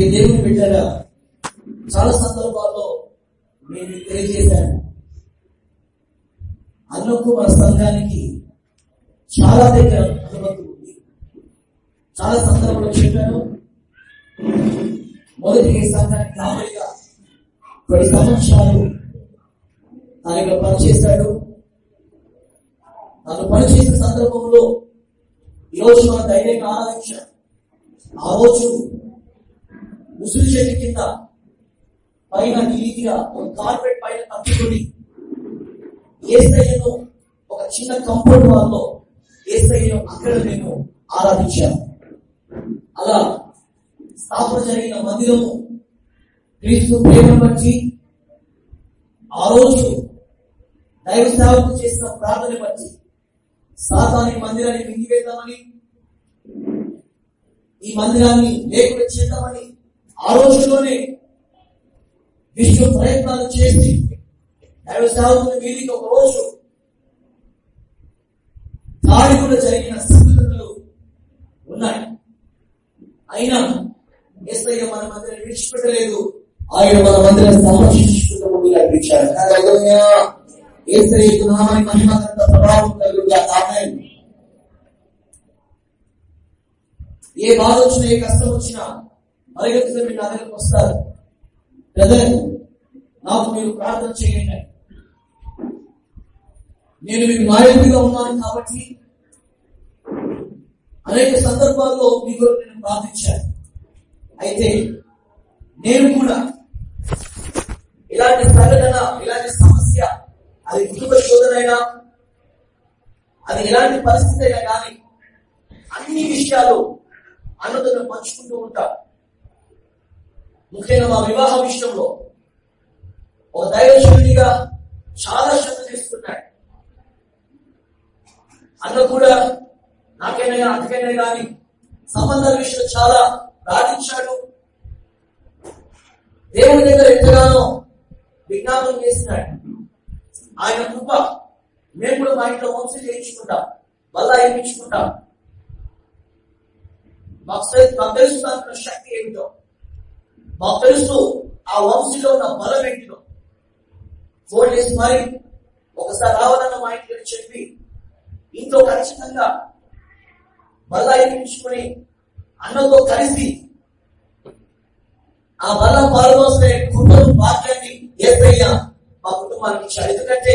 ఈ దేవుని బిడ్డగా చాలా సందర్భాల్లో నేను తెలియజేశాను. అన్నకు మన సంఘానికి చాలా దగ్గర అనుమతి ఉంది. చాలా సందర్భంలో చెప్పాను. మొదటి సంఘానికి కావలిగా కొన్ని సంవత్సరాలు తన ఇక్కడ పనిచేశాడు. తను పనిచేసిన సందర్భంలో ఈరోజు మన ధైర్యంగా ఆరాధించాడు. ఆ రోజు ముసురు చెట్టు కింద పైన నీతిగా ఒక కార్పెట్ పైన తప్పుకొని ఏసయ్యను ఒక చిన్న కంపౌండ్ వాళ్ళలో ఏసయ్యను అక్కడ నేను ఆరాధించాను. అలా స్థాపన జరిగిన మందిరము క్రీస్తు ప్రేమను బట్టి ఆ రోజు దైవ సేవకు చేసిన ప్రార్థన బట్టి సాతాని మందిరాన్ని మింగివేద్దామని ఈ మందిరాన్ని లేకుండా చేద్దామని ఆ రోజుల్లోనే విశ్వ ప్రయత్నాలు చేసి దైవ సేవకుని వీరికి ఒక రోజు దాడి కూడా జరిగిన సంఘటనలు ఉన్నాయి. అయినా ఎస్ఐ మన మందిరాన్ని విడిచిపెట్టలేదు. ఆయన మన మందిరం సంరక్షించుకుంటూ ముందుకు నడిపించాడు హల్లెలూయా. యేసయ్య నామానికి ప్రభావం కలుగుగా ఆమేన్ ఏ బాధ వచ్చినా ఏ కష్టం వచ్చినా పరిగెత్తుగా మీ నా దగ్గరకు వస్తారు. బ్రదర్ నాకు మీరు ప్రార్థన చేయండి. నేను మీకు నాయకుడిగా ఉన్నాను కాబట్టి అనేక సందర్భాల్లో మీ కొరకు నేను ప్రార్థించాను. అయితే నేను కూడా ఇలాంటి సంఘటన ఇలాంటి సమస్య అది కుటుంబ శోధనైనా అది ఎలాంటి పరిస్థితి అయినా కానీ అన్ని విషయాలు అన్నతో పంచుకుంటూ ఉంటాను ముఖ్యంగా మా వివాహ విషయంలో ఒక దైవశుడిగా చాలా శ్రద్ధ తీసుకున్నాడు అన్న కూడా నాకైనా అతకైనా కానీ సంబంధాల విషయంలో చాలా ప్రార్థించాడు దేవుని దగ్గర ఎంతగానో విజ్ఞాపనం చేసినాడు. ఆయన కృప మేము కూడా మా ఇంట్లో వంశ చేయించుకుంటాం వల్ల ఏమించుకుంటాం మాకు తె- మాకు తెలుసు దాంట్లో శక్తి ఏమిటో. మాకు తెలుసు ఆ వంశీలో ఉన్న బలం ఏంటిదో ఫోన్ చేసి మరి ఒకసారి రావాలన్న మా ఇంటికి చెప్పి ఇంట్లో ఖచ్చితంగా బల్ల ఎక్కించుకొని అన్నతో కలిసి ఆ బల్ల పాల్గొస్తే కుటుంబ భాగ్యాన్ని ఏదయ్యా మా కుటుంబానికి ఇచ్చాడు ఎందుకంటే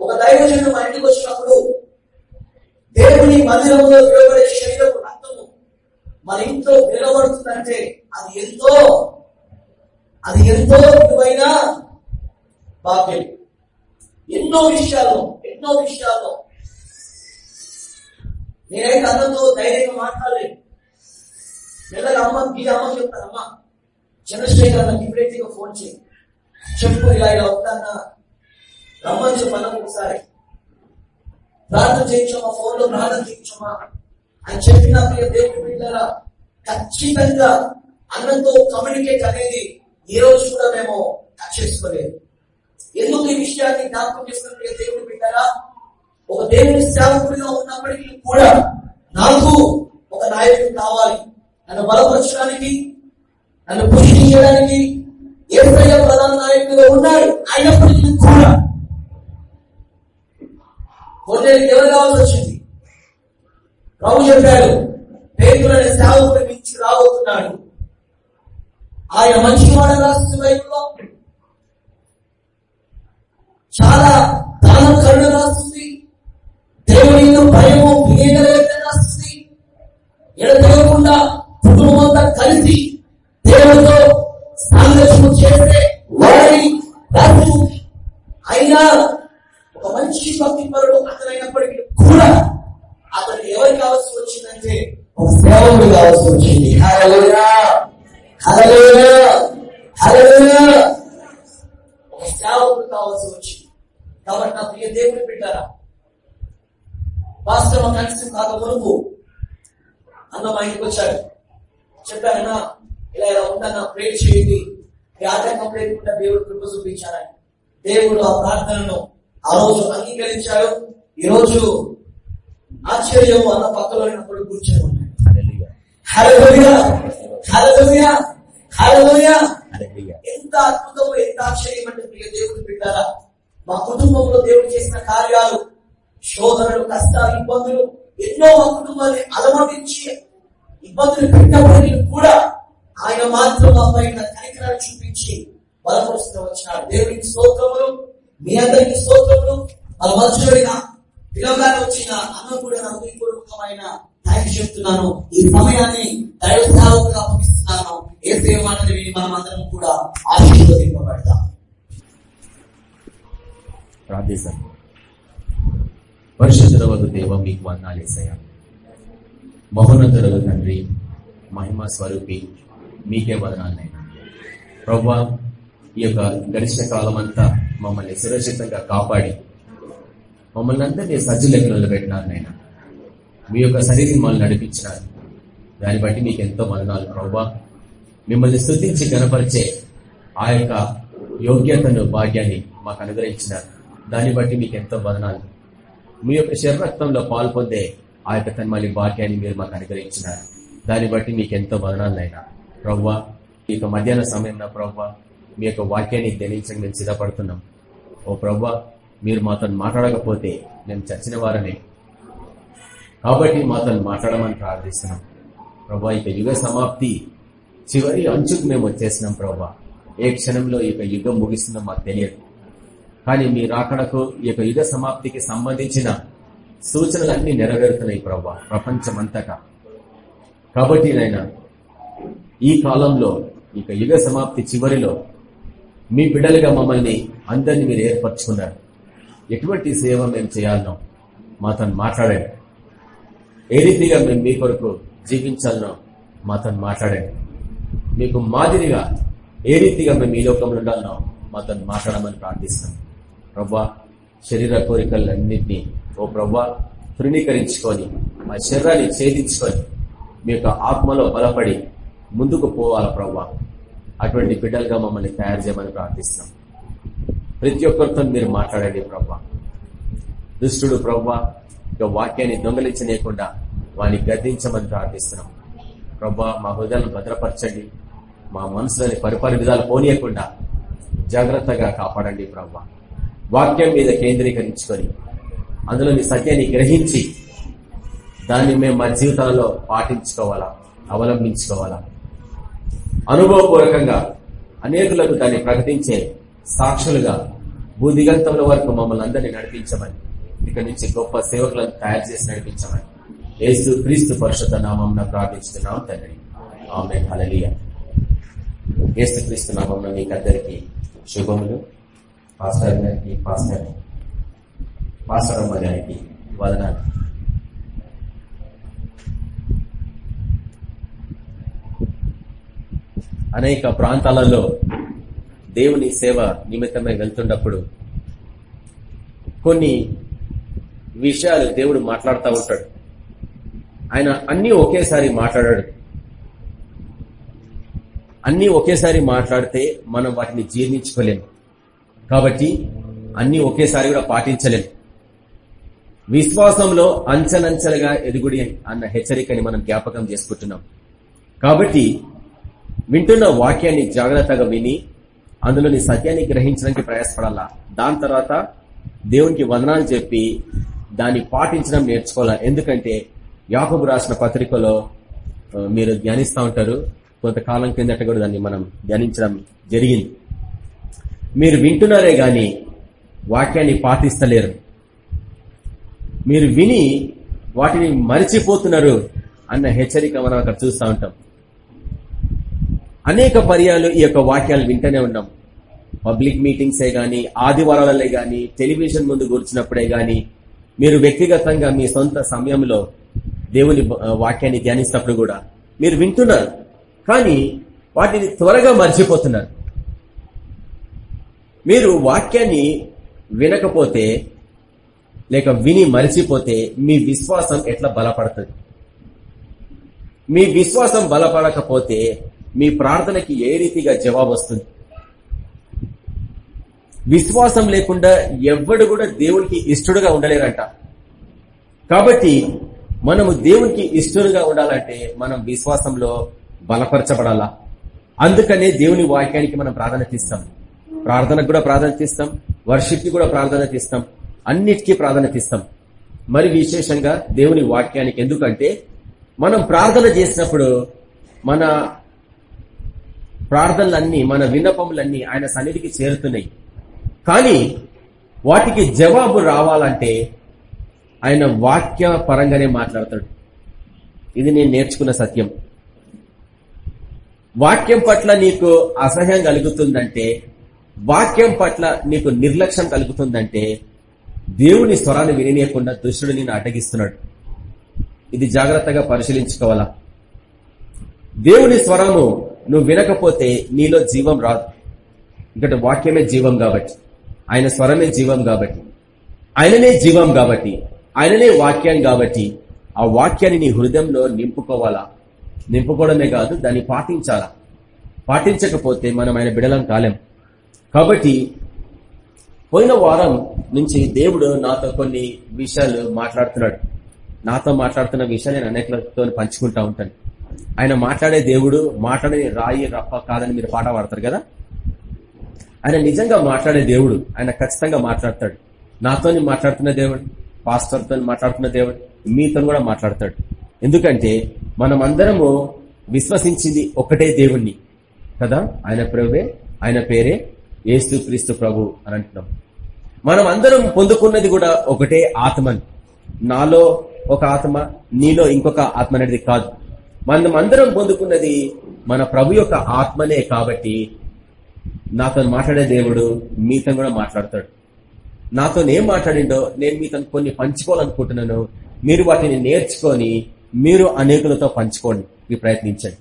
ఒక దైవజనుడు మా ఇంటికి వచ్చినప్పుడు దేవుని మందిరంలో విలువబడే శరీరము రక్తము మన ఇంట్లో నిలబడుతుందంటే అది ఎంతో అది ఎంతో విలువైన భాగ్యం ఎన్నో విషయాలు ఎన్నో విషయాలు. నేనైతే అందరితో ధైర్యంగా మాట్లాడలేను పిల్లలు అమ్మ మీ అమ్మ చెప్తానమ్మా చంద్రశేఖర్ అన్నకి ఇప్పుడైతే ఫోన్ చేయి. చెప్పు ఇలా ఇలా వస్తానా రమ్మని చెప్పన్న ఒకసారి. ప్రార్థన చేయించమా ఫోన్లో ప్రార్థన చేయించమా అని చెప్పిన దేవుడు దేవుడి బిడ్డరా ఖచ్చితంగా అన్నతో కమ్యూనికేట్ అనేది ఏ రోజు కూడా మేము టచ్ చేసుకోలేదు. ఎందుకు ఈ విషయాన్ని జ్ఞాపకం చేసుకున్న దేవుడు పెట్టారా ఒక దేవుని సేవకుడిగా ఉన్నప్పటికీ కూడా నాకు ఒక నాయకుడు కావాలి. నన్ను బలపరచడానికి నన్ను పోషించడానికి ఏసయ్య ప్రధాన నాయకుడిగా ఉన్నాడు అయినప్పటికీ కూడా. కొన్నేళ్ళకి ఎవరు కావాల్సి వచ్చింది? ప్రభు చెప్పాడు పేరు అనే సేవకుడు మించి రాబోతున్నాడు. ఆయన మంచి మాట రాస్తుంది బైబిల్లో చాలా దానం కరుణ రాస్తుంది. దేవుని భయము వివేకవేత్త రాస్తుంది. ఎడతెగకుండా కుటుంబం అంతా కలిసి దేవుడితో సాంగత్యం చేస్తే వాడని రాజు అయినా ఒక మంచి భక్తి పరుడు అతనైనప్పటికీ కూడా అతను ఎవరికి కావాల్సి వచ్చిందంటే ఒక సేవకుడు కావాల్సి వచ్చింది హల్లెలూయా హల్లెలూయా హల్లెలూయా ఒక సేవకుడు కావాల్సి వచ్చింది కాబట్టి నా ప్రియ దేవుని బిడ్డారా వాస్తవం కలిసి కాక మునుపు అన్న మా ఇంటికి వచ్చాడు చెప్పానన్నా ఇలా ఇలా ఉందన్న ప్రే చేయండి. ఆటంకం లేకుండా దేవుడు కృప చూపించారని దేవుడు ఆ ప్రార్థనను ఆ రోజు అంగీకరించాడు. ఈ రోజు ఆశ్చర్యం అన్న పక్కలో ఉన్నప్పుడు కూర్చొని ఉన్నాడు. ఎంత అద్భుతం ఎంత ఆశ్చర్యం అంటే ప్రియ దేవుడు బిడ్డారా మా కుటుంబంలో దేవుడు చేసిన కార్యాలు శోధనలు కష్టాలు ఇబ్బందులు ఎన్నో మా కుటుంబాన్ని అలమటించి ఇబ్బందులు పెట్టబడిన కూడా ఆయన మాత్రం మా పైన కనికరాలు చూపించి బలపరుస్తూ వచ్చినాడు. దేవునికి స్తోత్రములు మీ అందరికి స్తోత్రములు. మన మనుషులైన పిలవగానే వచ్చిన అన్న కూడా నా హృదయపూర్వకమైన థ్యాంక్స్ చెప్తున్నాను. ఈ సమయాన్ని దైవ సేవకుగా అప్పగిస్తున్నాను ఏ మాటలు విని మనం అందరం కూడా ఆశీర్వదింపబడతాం. ప్రార్థిస్తాం పరిశుద్ధులవకు దేవ మీకు వందాలేసయ్యా మహోన్నతులకు తండ్రి మహిమ స్వరూపి మీకే వదనాలైనా ప్రభా ఈ యొక్క గడిచిన కాలం అంతా మమ్మల్ని సురక్షితంగా కాపాడి మమ్మల్ని అందరినీ సజ్జులెక్కలలో పెట్టినారు నాయన మీ యొక్క శరీరం మమ్మల్ని నడిపించినారు. దాన్ని బట్టి మీకు ఎంతో వదనాలు ప్రభా మిమ్మల్ని స్థుతించి గనపరిచే ఆ యొక్క యోగ్యతను భాగ్యాన్ని మాకు అనుగ్రహించినారు. దాన్ని బట్టి మీకు ఎంతో వదనాలు. మీ యొక్క శరీరక్తంలో పాల్పొందే ఆ యొక్క తన్మలి భాగ్యాన్ని మీరు మాకు అనుగ్రహించినారు. దాన్ని బట్టి మీకు ఎంతో వదనాలైనా ప్రవ్వ ఈ యొక్క మధ్యాహ్న సమయంలో ప్రవ్వ మీ యొక్క వాక్యాన్ని ధ్యానించడానికి మేము సిద్ధపడుతున్నాం. ఓ ప్రవ్వ మీరు మాతో మాట్లాడకపోతే మేము చచ్చిన వారనే కాబట్టి మాతో మాట్లాడమని ప్రార్థిస్తున్నాం. ప్రభా ఇక యుగ సమాప్తి చివరి అంచుకు మేము వచ్చేసినాం ప్రభా ఏ క్షణంలో ఈ యొక్క యుగం ముగిస్తుందో మాకు తెలియదు. కానీ మీ రాకడకు ఈ యొక్క యుగ సమాప్తికి సంబంధించిన సూచనలన్నీ నెరవేరుతున్నాయి ప్రభా ప్రపంచమంతటా. కాబట్టి నాయన ఈ కాలంలో ఇక యుగ సమాప్తి చివరిలో మీ బిడ్డలుగా మమ్మల్ని అందరినీ మీరు ఏర్పరచుకున్నారు. ఎటువంటి సేవ మేము చేయాలనో మాతో మాట్లాడండి. ఏ రీతిగా మేము మీ కొరకు జీవించాలనో మాతో మాట్లాడండి. మీకు మాదిరిగా ఏ రీతిగా మేము ఈ లోకంలో ఉండాలనో మాతో మాట్లాడమని ప్రార్థిస్తాం ప్రభా శరీర కోరికలన్నింటినీ ఓ ప్రభా తృణీకరించుకొని మా శరీరాన్ని ఛేదించుకొని మీ యొక్క ఆత్మలో బలపడి ముందుకు పోవాల ప్రభా. అటువంటి బిడ్డలుగా మమ్మల్ని తయారు చేయమని ప్రార్థిస్తున్నాం. ప్రతి ఒక్కరితో మీరు మాట్లాడండి ప్రభా. దుష్టుడు ప్రభా ఇక వాక్యాన్ని దొంగలించనీయకుండా వాని గర్దించమని ప్రార్థిస్తున్నాం. ప్రభా మా హృదయాలను భద్రపరచండి. మా మనసులని పరిపరి విధాలు పోనీయకుండా జాగ్రత్తగా కాపాడండి ప్రభా. వాక్యం మీద కేంద్రీకరించుకొని అందులో మీ సత్యాన్ని గ్రహించి దాన్ని మేము మా జీవితాల్లో పాటించుకోవాలా అవలంబించుకోవాలా? అనుభవపూర్వకంగా అనేకులకు దాన్ని ప్రకటించే సాక్షులుగా భూదిగంతముల వరకు మమ్మల్ని అందరినీ నడిపించమని ఇక్కడి నుంచి గొప్ప సేవకులను తయారు చేసి నడిపించమని ఏసు క్రీస్తు పరిషత్ నామం ప్రార్థిస్తున్నాం తండ్రి. ఆమె హలలియ ఏసు క్రీస్తు నామం మీకు అందరికీ శుభములు. పాస్టర్ గారికి పాస్టర్ పాస్టర్ గారికి వదనాలు అనేక ప్రాంతాలలో దేవుని సేవ నిమిత్తమై వెళ్తున్నప్పుడు కొన్ని విషయాలు దేవుడు మాట్లాడుతూ ఉంటాడు. ఆయన అన్ని ఒకేసారి మాట్లాడాడు. అన్ని ఒకేసారి మాట్లాడితే మనం వాటిని జీర్ణించుకోలేము కాబట్టి అన్ని ఒకేసారి కూడా పాటించలేము విశ్వాసంలో అంచనంచలుగా ఎదుగుడి అన్న హెచ్చరికని మనం జ్ఞాపకం చేసుకుంటున్నాం. కాబట్టి వింటున్న వాక్యాన్ని జాగ్రత్తగా విని అందులోని సత్యాన్ని గ్రహించడానికి ప్రయాసపడాలా? దాని తర్వాత దేవునికి వందనాలు చెప్పి దాన్ని పాటించడం నేర్చుకోవాలా? ఎందుకంటే యాకబు రాసిన పత్రికలో మీరు ధ్యానిస్తూ ఉంటారు. కొంతకాలం కిందట కూడా దాన్ని మనం ధ్యానించడం జరిగింది. మీరు వింటున్నారే గాని వాక్యాన్ని పాటిస్తలేరు. మీరు విని వాటిని మరిచిపోతున్నారు అన్న హెచ్చరిక మనం అక్కడ చూస్తూ ఉంటాం. అనేక పర్యాలు ఈ యొక్క వాక్యాలు వింటూనే ఉన్నాం. పబ్లిక్ మీటింగ్సే గాని ఆదివారాలే గాని టెలివిజన్ ముందు కూర్చున్నప్పుడే గాని మీరు వ్యక్తిగతంగా మీ సొంత సమయంలో దేవుని వాక్యాన్ని ధ్యానిస్తున్నప్పుడు కూడా మీరు వింటున్నారు. కానీ వాటిని త్వరగా మర్చిపోతున్నారు. మీరు వాక్యాన్ని వినకపోతే లేక విని మరిచిపోతే మీ విశ్వాసం ఎట్లా బలపడుతుంది? మీ విశ్వాసం బలపడకపోతే మీ ప్రార్థనకి ఏ రీతిగా జవాబు వస్తుంది? విశ్వాసం లేకుండా ఎవ్వడు కూడా దేవునికి ఇష్టడుగా ఉండలేరంట. కాబట్టి మనము దేవునికి ఇష్టడుగా ఉండాలంటే మనం విశ్వాసంలో బలపరచబడాలా. అందుకనే దేవుని వాక్యానికి మనం ప్రాధాన్యత ఇస్తాం. ప్రార్థనకు కూడా ప్రాధాన్యత ఇస్తాం. వర్షిప్కి కూడా ప్రాధాన్యత ఇస్తాం. అన్నిటికీ ప్రాధాన్యత ఇస్తాం మరి విశేషంగా దేవుని వాక్యానికి ఎందుకంటే మనం ప్రార్థన చేసినప్పుడు మన ప్రార్థనలన్నీ మన విన్నపములన్నీ ఆయన సన్నిధికి చేరుతున్నాయి. కానీ వాటికి జవాబు రావాలంటే ఆయన వాక్య పరంగానే మాట్లాడతాడు. ఇది నేను నేర్చుకున్న సత్యం. వాక్యం పట్ల నీకు అసహ్యం కలుగుతుందంటే వాక్యం పట్ల నీకు నిర్లక్ష్యం కలుగుతుందంటే దేవుని స్వరాన్ని విననీయకుండా దుష్టుడు నేను అటగిస్తున్నాడు ఇది జాగ్రత్తగా పరిశీలించుకోవాలా? దేవుని స్వరము నువ్వు వినకపోతే నీలో జీవం రాదు. ఇక్కడ వాక్యమే జీవం కాబట్టి. ఆయన స్వరమే జీవం కాబట్టి. ఆయననే జీవం కాబట్టి. ఆయననే వాక్యం కాబట్టి. ఆ వాక్యాన్ని నీ హృదయంలో నింపుకోవాలా? నింపుకోవడమే కాదు దాన్ని పాటించాలా? పాటించకపోతే మనం ఆయన బిడలం కాలేం. కాబట్టి పోయిన వారం నుంచి దేవుడు నాతో కొన్ని విషయాలు మాట్లాడుతున్నాడు. నాతో మాట్లాడుతున్న విషయాలు నేను అనేకలతో పంచుకుంటా ఉంటాను. ఆయన మాట్లాడే దేవుడు మాట్లాడే రాయి రప్ప కాదని మీరు పాట పాడతారు కదా? ఆయన నిజంగా మాట్లాడే దేవుడు ఆయన ఖచ్చితంగా మాట్లాడతాడు. నాతో మాట్లాడుతున్న దేవుడు పాస్టర్తో మాట్లాడుతున్న దేవుడు మీతో కూడా మాట్లాడతాడు. ఎందుకంటే మనం అందరము విశ్వసించింది ఒకటే దేవుణ్ణి. కదా? ఆయన ప్రభువే ఆయన పేరే ఏసు క్రీస్తు ప్రభు అని అంటున్నాం. మనం అందరం పొందుకున్నది కూడా ఒకటే ఆత్మని. నాలో ఒక ఆత్మ నీలో ఇంకొక ఆత్మ అనేది కాదు. మనం అందరం పొందుకున్నది మన ప్రభు యొక్క ఆత్మనే కాబట్టి నాతో మాట్లాడే దేవుడు మీతో కూడా మాట్లాడతాడు. నాతో ఏం మాట్లాడిండో నేను మీతో కొన్ని పంచుకోవాలనుకుంటున్నాను. మీరు వాటిని నేర్చుకొని మీరు అనేకులతో పంచుకోండి మీ ప్రయత్నించండి.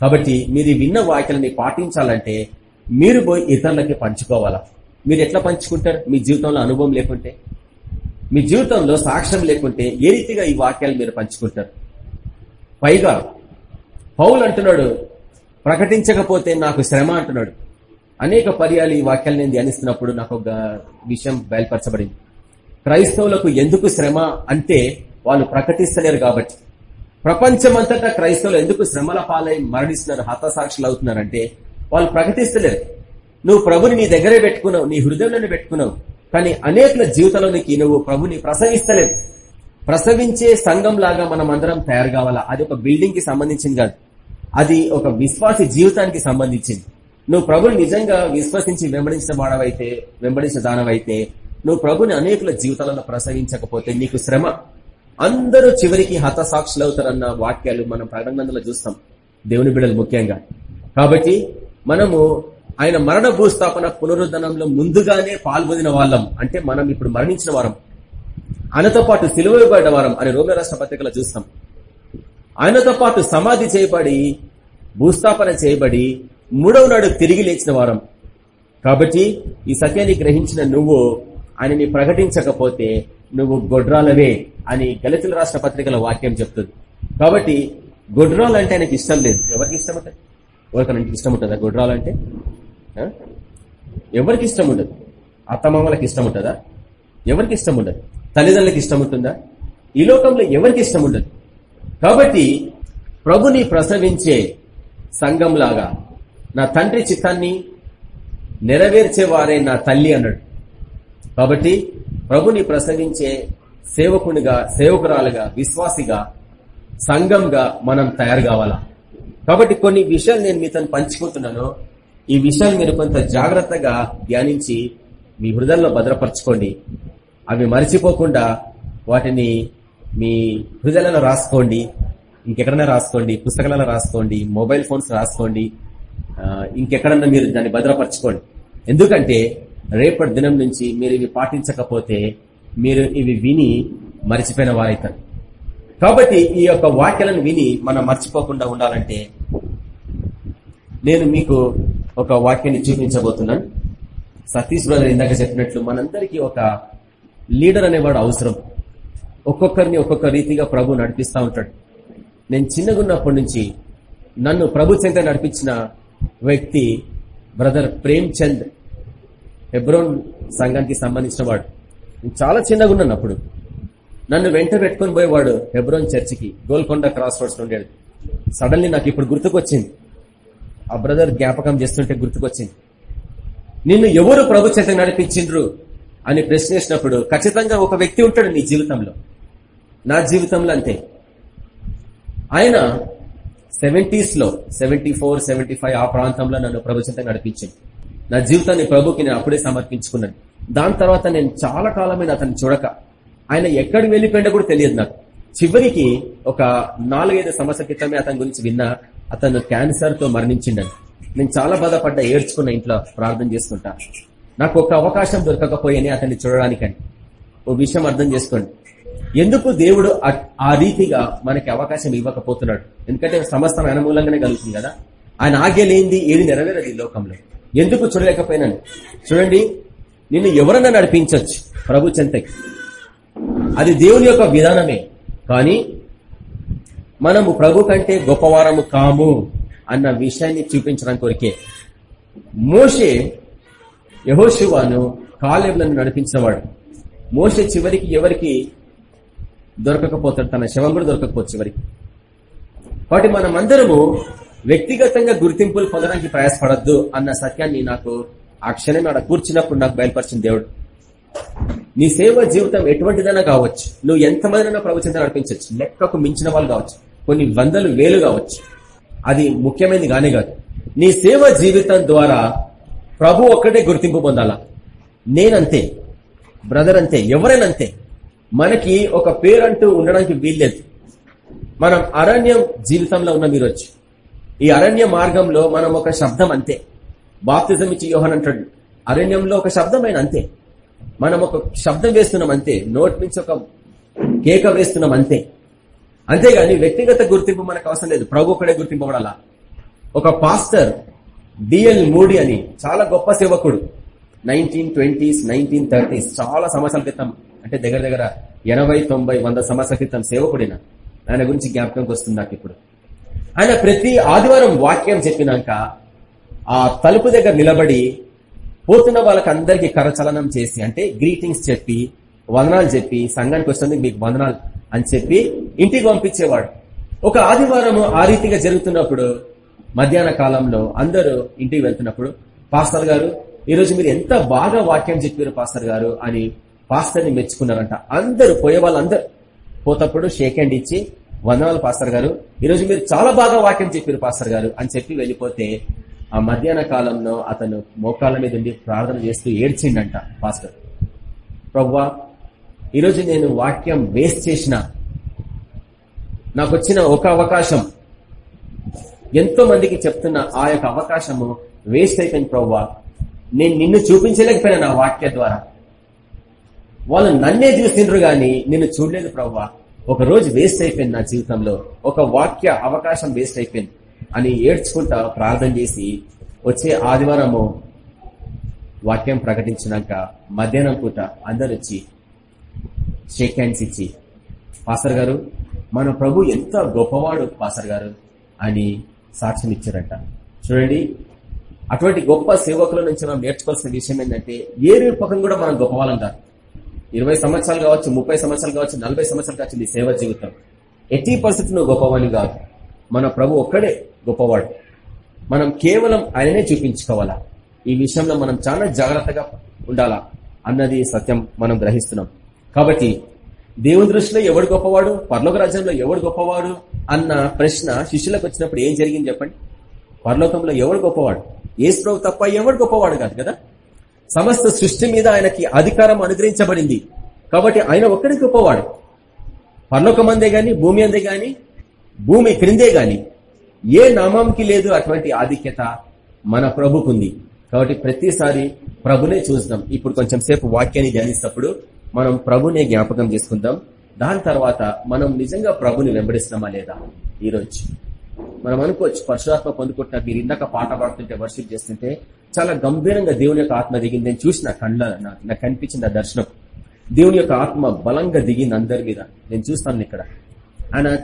కాబట్టి మీరు విన్న వాక్యాలని పాటించాలంటే మీరు పోయి ఇతరులకి పంచుకోవాలా? మీరు ఎట్లా పంచుకుంటారు? మీ జీవితంలో అనుభవం లేకుంటే? మీ జీవితంలో సాక్ష్యం లేకుంటే ఏ రీతిగా ఈ వాక్యాలు మీరు పంచుకుంటారు? పైగా పౌలు అంటున్నాడు ప్రకటించకపోతే నాకు శ్రమ అంటున్నాడు. అనేక పర్యాలు ఈ వాక్యాలు నేను ధ్యానిస్తున్నప్పుడు నాకు ఒక విషయం బయలుపరచబడింది. క్రైస్తవులకు ఎందుకు శ్రమ అంటే వాళ్ళు ప్రకటిస్తలేరు కాబట్టి. ప్రపంచమంతటా క్రైస్తవులు ఎందుకు శ్రమల పాలై మరణిస్తున్నారు హతసాక్షులు అవుతున్నారంటే వాళ్ళు ప్రకటిస్తలేరు. నువ్వు ప్రభుని నీ దగ్గరే పెట్టుకున్నావు నీ హృదయంలోనే పెట్టుకున్నావు. కానీ అనేకల జీవితంలోనికి నువ్వు ప్రభుని ప్రసవిస్తలేవు. ప్రసవించే సంఘం లాగా మనం అందరం తయారు కావాలా? అది ఒక బిల్డింగ్కి సంబంధించింది కాదు. అది ఒక విశ్వాసి జీవితానికి సంబంధించింది. నువ్వు ప్రభుని నిజంగా విశ్వసించి వెంబడించిన వాడవైతే వెంబడించిన దానవైతే నువ్వు ప్రభుని అనేకుల జీవితాలలో ప్రసవించకపోతే నీకు శ్రమ. అందరూ చివరికి హతసాక్షులు అవుతారన్న వాక్యాలు మనం ప్రకటనలో చూస్తాం. దేవుని బిడలు ముఖ్యంగా. కాబట్టి మనము ఆయన మరణ భూస్థాపన పునరుద్ధరణంలో ముందుగానే పాల్గొనిన వాళ్ళం. అంటే మనం ఇప్పుడు మరణించిన వారం. ఆయనతో పాటు సిలువబడిన వారం అని రోమ రాష్ట్ర పత్రికలో చూస్తాం. ఆయనతో పాటు సమాధి చేయబడి భూస్థాపన చేయబడి మూడవ నాడు తిరిగి లేచిన వారం. కాబట్టి ఈ సత్యాన్ని గ్రహించిన నువ్వు ఆయనని ప్రకటించకపోతే నువ్వు గొడ్రాలవే అని గలితుల రాష్ట్ర పత్రికల వాక్యం చెప్తుంది. కాబట్టి గొడ్రాలు అంటే ఆయనకి ఇష్టం లేదు. ఎవరికి ఇష్టం ఉంటుంది? ఎవరికైనా ఇష్టం ఉంటుందా గొడ్రాలు అంటే ఎవరికి ఇష్టం ఉండదు? అత్తమామలకి ఇష్టం ఉంటుందా? ఎవరికి ఇష్టం ఉండదు? తల్లిదండ్రులకు ఇష్టం ఉంటుందా? ఈ లోకంలో ఎవరికి ఇష్టం ఉండదు? కాబట్టి ప్రభుని ప్రసవించే సంఘంలాగా నా తండ్రి చిత్తాన్ని నెరవేర్చేవారే నా తల్లి అన్నాడు. కాబట్టి ప్రభుని ప్రసవించే సేవకునిగా సేవకురాలుగా విశ్వాసిగా సంఘంగా మనం తయారు కావాలా? కాబట్టి కొన్ని విషయాలు నేను మీతో పంచుకుంటున్నాను. ఈ విషయాలు మీరు కొంత జాగ్రత్తగా ధ్యానించి మీ హృదయంలో భద్రపరచుకోండి. అవి మర్చిపోకుండా వాటిని మీ హృదయాలలో రాసుకోండి. ఇంకెక్కడైనా రాసుకోండి. పుస్తకాలలో రాసుకోండి. మొబైల్ ఫోన్స్ రాసుకోండి. ఇంకెక్కడన్నా మీరు దాన్ని భద్రపరచుకోండి. ఎందుకంటే రేపటి దినం నుంచి మీరు ఇవి పాటించకపోతే మీరు ఇవి విని మర్చిపోయిన వారైతారు. కాబట్టి ఈ యొక్క వాక్యాలను విని మనం మర్చిపోకుండా ఉండాలంటే నేను మీకు ఒక వాక్యాన్ని చూపించబోతున్నాను. సతీష్ బ్రదర్ ఇందాక చెప్పినట్లు మనందరికీ ఒక లీడర్ అనేవాడు అవసరం. ఒక్కొక్కరిని ఒక్కొక్క రీతిగా ప్రభు నడిపిస్తూ ఉంటాడు. నేను చిన్నగున్నప్పటి నుంచి నన్ను ప్రభు చెంత నడిపించిన వ్యక్తి బ్రదర్ ప్రేమ్ చంద్ హెబ్రోన్ సంఘానికి సంబంధించిన వాడు. నేను చాలా చిన్నగా ఉన్నాను అప్పుడు. నన్ను వెంట పెట్టుకుని పోయేవాడు హెబ్రోన్ చర్చికి గోల్కొండ క్రాస్ రోడ్స్ ఉండేది సడన్లీ నాకు ఇప్పుడు గుర్తుకొచ్చింది. ఆ బ్రదర్ జ్ఞాపకం చేస్తుంటే గుర్తుకొచ్చింది. నిన్ను ఎవరు ప్రభు చేత నడిపించిండ్రు అని ప్రశ్నించినప్పుడు ఖచ్చితంగా ఒక వ్యక్తి ఉంటాడు నీ జీవితంలో. నా జీవితంలో అంతే. ఆయన సెవెంటీస్లో సెవెంటీ ఫోర్ సెవెంటీ ఫైవ్ ఆ ప్రాంతంలో నన్ను ప్రభు నడిపించింది. నా జీవితాన్ని ప్రభుకి నేను అప్పుడే సమర్పించుకున్నాను. దాని తర్వాత నేను చాలా కాలమైన అతన్ని చూడక ఆయన ఎక్కడికి వెళ్ళిపోయినా కూడా తెలియదు నాకు. చివరికి ఒక నాలుగైదు సంవత్సర క్రితమే అతని గురించి విన్నా అతను క్యాన్సర్తో మరణించిండని నేను చాలా బాధపడ్డా ఏడ్చుకున్న ఇంట్లో ప్రార్థన చేసుకుంటా. నాకు ఒక అవకాశం దొరకకపోయాని అతన్ని చూడడానికని. ఓ విషయం అర్థం చేసుకోండి. ఎందుకు దేవుడు ఆ- రీతిగా మనకి అవకాశం ఇవ్వకపోతున్నాడు? ఎందుకంటే సమస్తం అనుమూలంగానే కలుగుతుంది కదా. ఆయన ఆజ్ఞ లేనిది ఏది నెరవేరదు ఈ లోకంలో. ఎందుకు చూడలేకపోయినాను? చూడండి నిన్ను ఎవరన్నా నడిపించవచ్చు ప్రభు చెంతకి. అది దేవుని యొక్క విధానమే. కానీ మనము ప్రభు కంటే గొప్పవారము కాము అన్న విషయాన్ని చూపించడం కొరికే. మోషే యహోశివాను కాలేబులను నడిపించినవాడు మోసే చివరికి ఎవరికి దొరకకపోతాడు? తన శవం కూడా దొరకకపోవచ్చు చివరికి. కాబట్టి మనమందరము వ్యక్తిగతంగా గుర్తింపులు పొందడానికి ప్రయాసపడద్దు అన్న సత్యాన్ని నాకు ఆ క్షణం ఆడ కూర్చున్నప్పుడు నాకు బయలుపరిచిన దేవుడు. నీ సేవ జీవితం ఎటువంటిదైనా కావచ్చు. నువ్వు ఎంతమందినైనా ప్రవచన నడిపించవచ్చు. లెక్కకు మించిన వాళ్ళు కావచ్చు. కొన్ని వందలు వేలు కావచ్చు అది ముఖ్యమైనది కానే కాదు. నీ సేవ జీవితం ద్వారా ప్రభు ఒక్కటే గుర్తింపు పొందాలా? నేనంతే. బ్రదర్ అంతే ఎవరైనంతే. మనకి ఒక పేరంటూ ఉండడానికి వీల్లేదు. మనం అరణ్యం జీవితంలో ఉన్న మీరు వచ్చి ఈ అరణ్య మార్గంలో మనం ఒక శబ్దం అంతే. బాప్తిజం ఇచ్చి యోహన్ అంటాడు. అరణ్యంలో ఒక శబ్దమైన అంతే. మనం ఒక శబ్దం వేస్తున్నాం అంతే. నోటి నుంచి ఒక కేక వేస్తున్నాం అంతే. అంతేగాని వ్యక్తిగత గుర్తింపు మనకు అవసరం లేదు. ప్రభు ఒకడే గుర్తింపబడాలా? ఒక పాస్టర్ డిఎల్ మూడి అని చాలా గొప్ప సేవకుడు. నైన్టీన్ ట్వంటీస్ నైన్టీన్ థర్టీస్ చాలా సంవత్సరాల క్రితం అంటే దగ్గర దగ్గర ఎనభై తొంభై వంద సంవత్సరాల క్రితం సేవకుడిన. ఆయన గురించి జ్ఞాపకంకి వస్తుంది నాకు ఇప్పుడు. ఆయన ప్రతి ఆదివారం వాక్యం చెప్పినాక ఆ తలుపు దగ్గర నిలబడి పోతున్న వాళ్ళకి అందరికీ కరచలనం చేసి అంటే గ్రీటింగ్స్ చెప్పి వందనాలు చెప్పి సంఘానికి వస్తుంది మీకు వందనాలు అని చెప్పి ఇంటికి పంపించేవాడు. ఒక ఆదివారం ఆ రీతిగా జరుగుతున్నప్పుడు మధ్యాహ్న కాలంలో అందరూ ఇంటికి వెళ్తున్నప్పుడు పాస్టర్ గారు ఈరోజు మీరు ఎంత బాగా వాక్యం చెప్పారు పాస్టర్ గారు అని పాస్టర్ని మెచ్చుకున్నారంట. అందరూ పోయే వాళ్ళందరూ పోతప్పుడు షేక్ హ్యాండ్ ఇచ్చి వందనాలు పాస్టర్ గారు ఈరోజు మీరు చాలా బాగా వాక్యం చెప్పారు పాస్టర్ గారు అని చెప్పి వెళ్ళిపోతే ఆ మధ్యాహ్న కాలంలో అతను మోకాళ్ళ మీద ఉండి ప్రార్థన చేస్తూ ఏడ్చిండంట పాస్టర్. ప్రవ్వా ఈరోజు నేను వాక్యం వేస్ట్ చేసిన నాకు వచ్చిన ఒక అవకాశం. ఎంతో మందికి చెప్తున్న ఆ యొక్క అవకాశము వేస్ట్ అయిపోయింది ప్రవ్వా. నేను నిన్ను చూపించలేకపోయినా నా వాక్య ద్వారా. వాళ్ళు నన్నే చూసిండ్రు గాని నిన్ను చూడలేదు ప్రవ్వా. ఒక రోజు వేస్ట్ అయిపోయింది నా జీవితంలో. ఒక వాక్య అవకాశం వేస్ట్ అయిపోయింది. అని ఏడ్చుకుంటా ప్రార్థన చేసి వచ్చే ఆదివారము వాక్యం ప్రకటించినాక మధ్యాహ్నం పూట అందరు వచ్చి షేక్ హ్యాండ్స్ ఇచ్చి పాసర్ గారు మన ప్రభు ఎంత గొప్పవాడు పాసర్ గారు అని సాక్ష్యం ఇచ్చారట. చూడండి అటువంటి గొప్ప సేవకుల నుంచి మనం నేర్చుకోవాల్సిన విషయం ఏంటంటే ఏ రూపకం కూడా మనం గొప్పవాళ్ళం కాదు. ఇరవై సంవత్సరాలు కావచ్చు ముప్పై సంవత్సరాలు కావచ్చు నలభై సంవత్సరాలు కావచ్చు నీ సేవ జీవితం. ఎట్టి పరిస్థితి నువ్వు గొప్పవాణి కాదు. మన ప్రభు ఒక్కడే గొప్పవాడు. మనం కేవలం ఆయననే చూపించుకోవాలా? ఈ విషయంలో మనం చాలా జాగ్రత్తగా ఉండాలా? అన్నది సత్యం మనం గ్రహిస్తున్నాం. కాబట్టి దేవుని దృష్టిలో ఎవడు గొప్పవాడు? పర్లోక రాజ్యంలో ఎవడు గొప్పవాడు? అన్న ప్రశ్న శిష్యులకు వచ్చినప్పుడు ఏం జరిగింది చెప్పండి? పరలోకంలో ఎవడు గొప్పవాడు? ఏసు ప్రభు తప్ప ఎవడు గొప్పవాడు కాదు కదా? సమస్త సృష్టి మీద ఆయనకి అధికారం అనుగ్రహించబడింది. కాబట్టి ఆయన ఒక్కడి గొప్పవాడు. పరలోకం అందే గాని భూమి అందే గాని భూమి క్రిందే గాని ఏ నామంకి లేదు అటువంటి ఆధిక్యత మన ప్రభుకుంది. కాబట్టి ప్రతిసారి ప్రభునే చూద్దాం ఇప్పుడు కొంచెం సేపు వాక్యాన్ని ధ్యానిస్తప్పుడు మనం ప్రభునే జ్ఞాపకం చేసుకుందాం. దాని తర్వాత మనం నిజంగా ప్రభుని వెంబడిస్తున్నామా లేదా? ఈ రోజు. మనం అనుకోవచ్చు పరశురాత్మ పొందుకుంటున్నా మీరు ఇందాక పాట పాడుతుంటే వర్షిప్ చేస్తుంటే చాలా గంభీరంగా దేవుని యొక్క ఆత్మ దిగింది. నేను చూసిన కళ్ళ నాకు నాకు కనిపించింది ఆ దర్శనం. దేవుని యొక్క ఆత్మ బలంగా దిగింది అందరి మీద. నేను చూస్తాను ఇక్కడ. ఆయన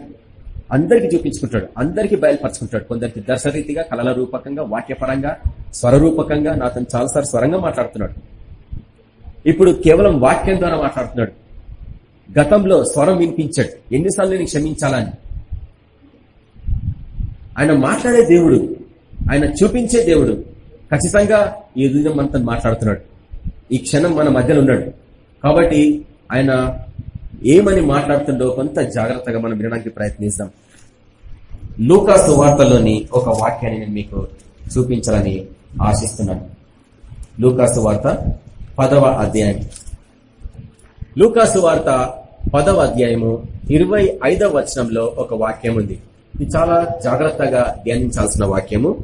అందరికి చూపించుకుంటాడు. అందరికి బయలుపరచుకుంటాడు. కొందరికి దర్శరీతిగా కళల రూపకంగా వాక్యపరంగా స్వరరూపకంగా నాతో చాలాసార్లు స్వరంగా మాట్లాడుతున్నాడు. ఇప్పుడు కేవలం వాక్యం ద్వారా మాట్లాడుతున్నాడు. గతంలో స్వరం వినిపించాడు. ఎన్నిసార్లు నేను క్షమించాలని? ఆయన మాట్లాడే దేవుడు. ఆయన చూపించే దేవుడు. ఖచ్చితంగా ఈ దినం మనతో మాట్లాడుతున్నాడు. ఈ క్షణం మన మధ్యలో ఉన్నాడు. కాబట్టి ఆయన ఏమని మాట్లాడుతుండో కొంత జాగ్రత్తగా మనం వినడానికి ప్రయత్నిస్తాం లూకాసు వార్తలోని ఒక వాక్యాన్ని నేను మీకు చూపించాలని ఆశిస్తున్నాను. లూకాసు వార్త పదవ అధ్యాయం. లూకాసు వార్త పదవ అధ్యాయము ఇరవై ఐదవ వచనంలో ఒక వాక్యం ఉంది. ఇది చాలా జాగ్రత్తగా ధ్యానించాల్సిన వాక్యము.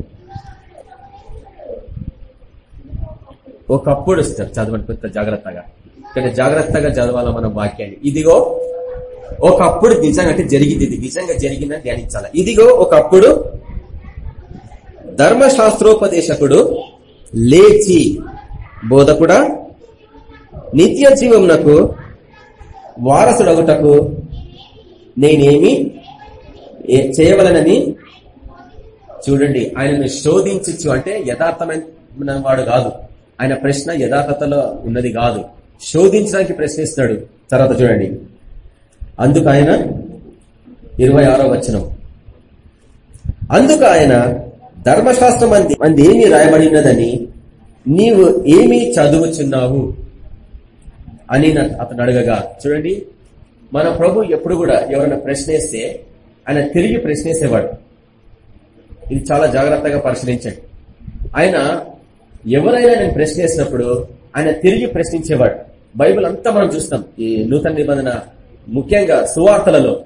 ఒకప్పుడు ఇస్తారు చదవండి కొంత జాగ్రత్తగా. ఇక్కడ జాగ్రత్తగా చదవాల మనం వాక్యాన్ని. ఇదిగో ఒకప్పుడు నిజంగా అంటే జరిగింది ఇది. నిజంగా జరిగిందని ధ్యానించాలి? ఇదిగో ఒకప్పుడు ధర్మశాస్త్రోపదేశకుడు లేచి బోధకుడా నిత్య జీవమునకు వారసుడగుటకు నేనేమి చేయవలనని చూడండి. ఆయనను శోధించచ్చు అంటే యథార్థమైన వాడు కాదు. ఆయన ప్రశ్న యథార్థతలో ఉన్నది కాదు. శోధించడానికి ప్రశ్నిస్తాడు. తర్వాత చూడండి. అందుకు ఆయన ఇరవై ఆరో వచనం. అందుకు ఆయన ధర్మశాస్త్రం అంది అంది ఏమి రాయబడినదని నీవు ఏమి చదువుచున్నావు? అని అతను అడగగా చూడండి మన ప్రభు ఎప్పుడు కూడా ఎవరైనా ప్రశ్నిస్తే ఆయన తిరిగి ప్రశ్నిసేవాడు. ఇది చాలా జాగ్రత్తగా పరిశీలించండి. ఆయన ఎవరైనా నేను ప్రశ్నేసినప్పుడు ఆయన తిరిగి ప్రశ్నించేవాడు. బైబిల్ అంతా మనం చూస్తాం. ఈ నూతన నిబంధన ముఖ్యంగా సువార్తలలో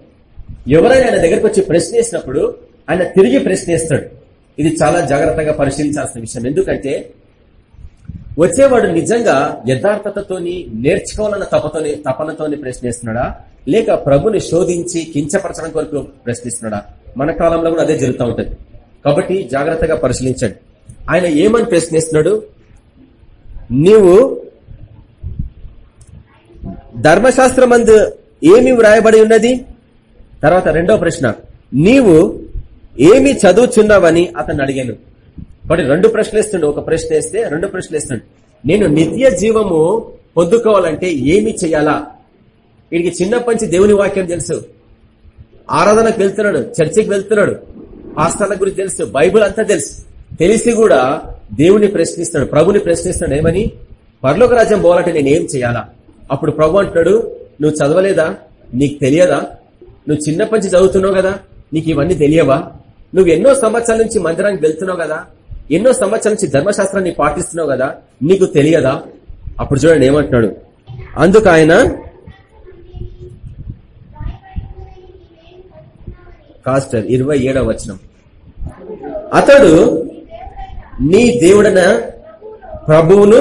ఎవరైనా ఆయన దగ్గరకు వచ్చి ప్రశ్నేసినప్పుడు ఆయన తిరిగి ప్రశ్నిస్తాడు. ఇది చాలా జాగ్రత్తగా పరిశీలించాల్సిన విషయం. ఎందుకంటే వచ్చేవాడు నిజంగా యథార్థతతోని నేర్చుకోవాలన్న తపతోని తపనతోని ప్రశ్నిస్తున్నాడా? లేక ప్రభుని శోధించి కించపరచడం కొరకు ప్రశ్నిస్తున్నాడా? మన కాలంలో కూడా అదే జరుగుతూ ఉంటుంది. కాబట్టి జాగ్రత్తగా పరిశీలించండి. ఆయన ఏమని ప్రశ్నిస్తున్నాడు? నీవు ధర్మశాస్త్రమందు ఏమి వ్రాయబడి ఉన్నది? తర్వాత రెండో ప్రశ్న. నీవు ఏమి చదువుచున్నావని అతను అడిగాను. వాడు రెండు ప్రశ్నలు ఇస్తుండు ఒక ప్రశ్న వేస్తే రెండు ప్రశ్నలు ఇస్తుండు నేను నిత్య జీవము పొందుకోవాలంటే ఏమి చెయ్యాలా వీడికి చిన్నప్పటి నుంచి దేవుని వాక్యం తెలుసు. ఆరాధనకు వెళ్తున్నాడు చర్చికి వెళ్తున్నాడు ఆస్థాన గురించి తెలుసు బైబుల్ అంతా తెలుసు. తెలిసి కూడా దేవుని ప్రశ్నిస్తాడు ప్రభుని ప్రశ్నిస్తున్నాడు. ఏమని? పర్లోక రాజ్యం పోవాలంటే నేను ఏం చేయాలా? అప్పుడు ప్రభు అంటున్నాడు నువ్వు చదవలేదా? నీకు తెలియదా? నువ్వు చిన్నప్పటి నుంచి చదువుతున్నావు కదా? నీకు ఇవన్నీ తెలియవా? నువ్వు ఎన్నో సంవత్సరాల నుంచి మందిరానికి వెళ్తున్నావు కదా? ఎన్నో సంవత్సరాల నుంచి ధర్మశాస్త్రాన్ని పాటిస్తున్నావు కదా నీకు తెలియదా? అప్పుడు చూడండి ఏమంటున్నాడు. అందుకు ఆయన కాస్టర్ ఇరవై ఏడవ వచనం. అతడు నీ దేవుడన ప్రభువును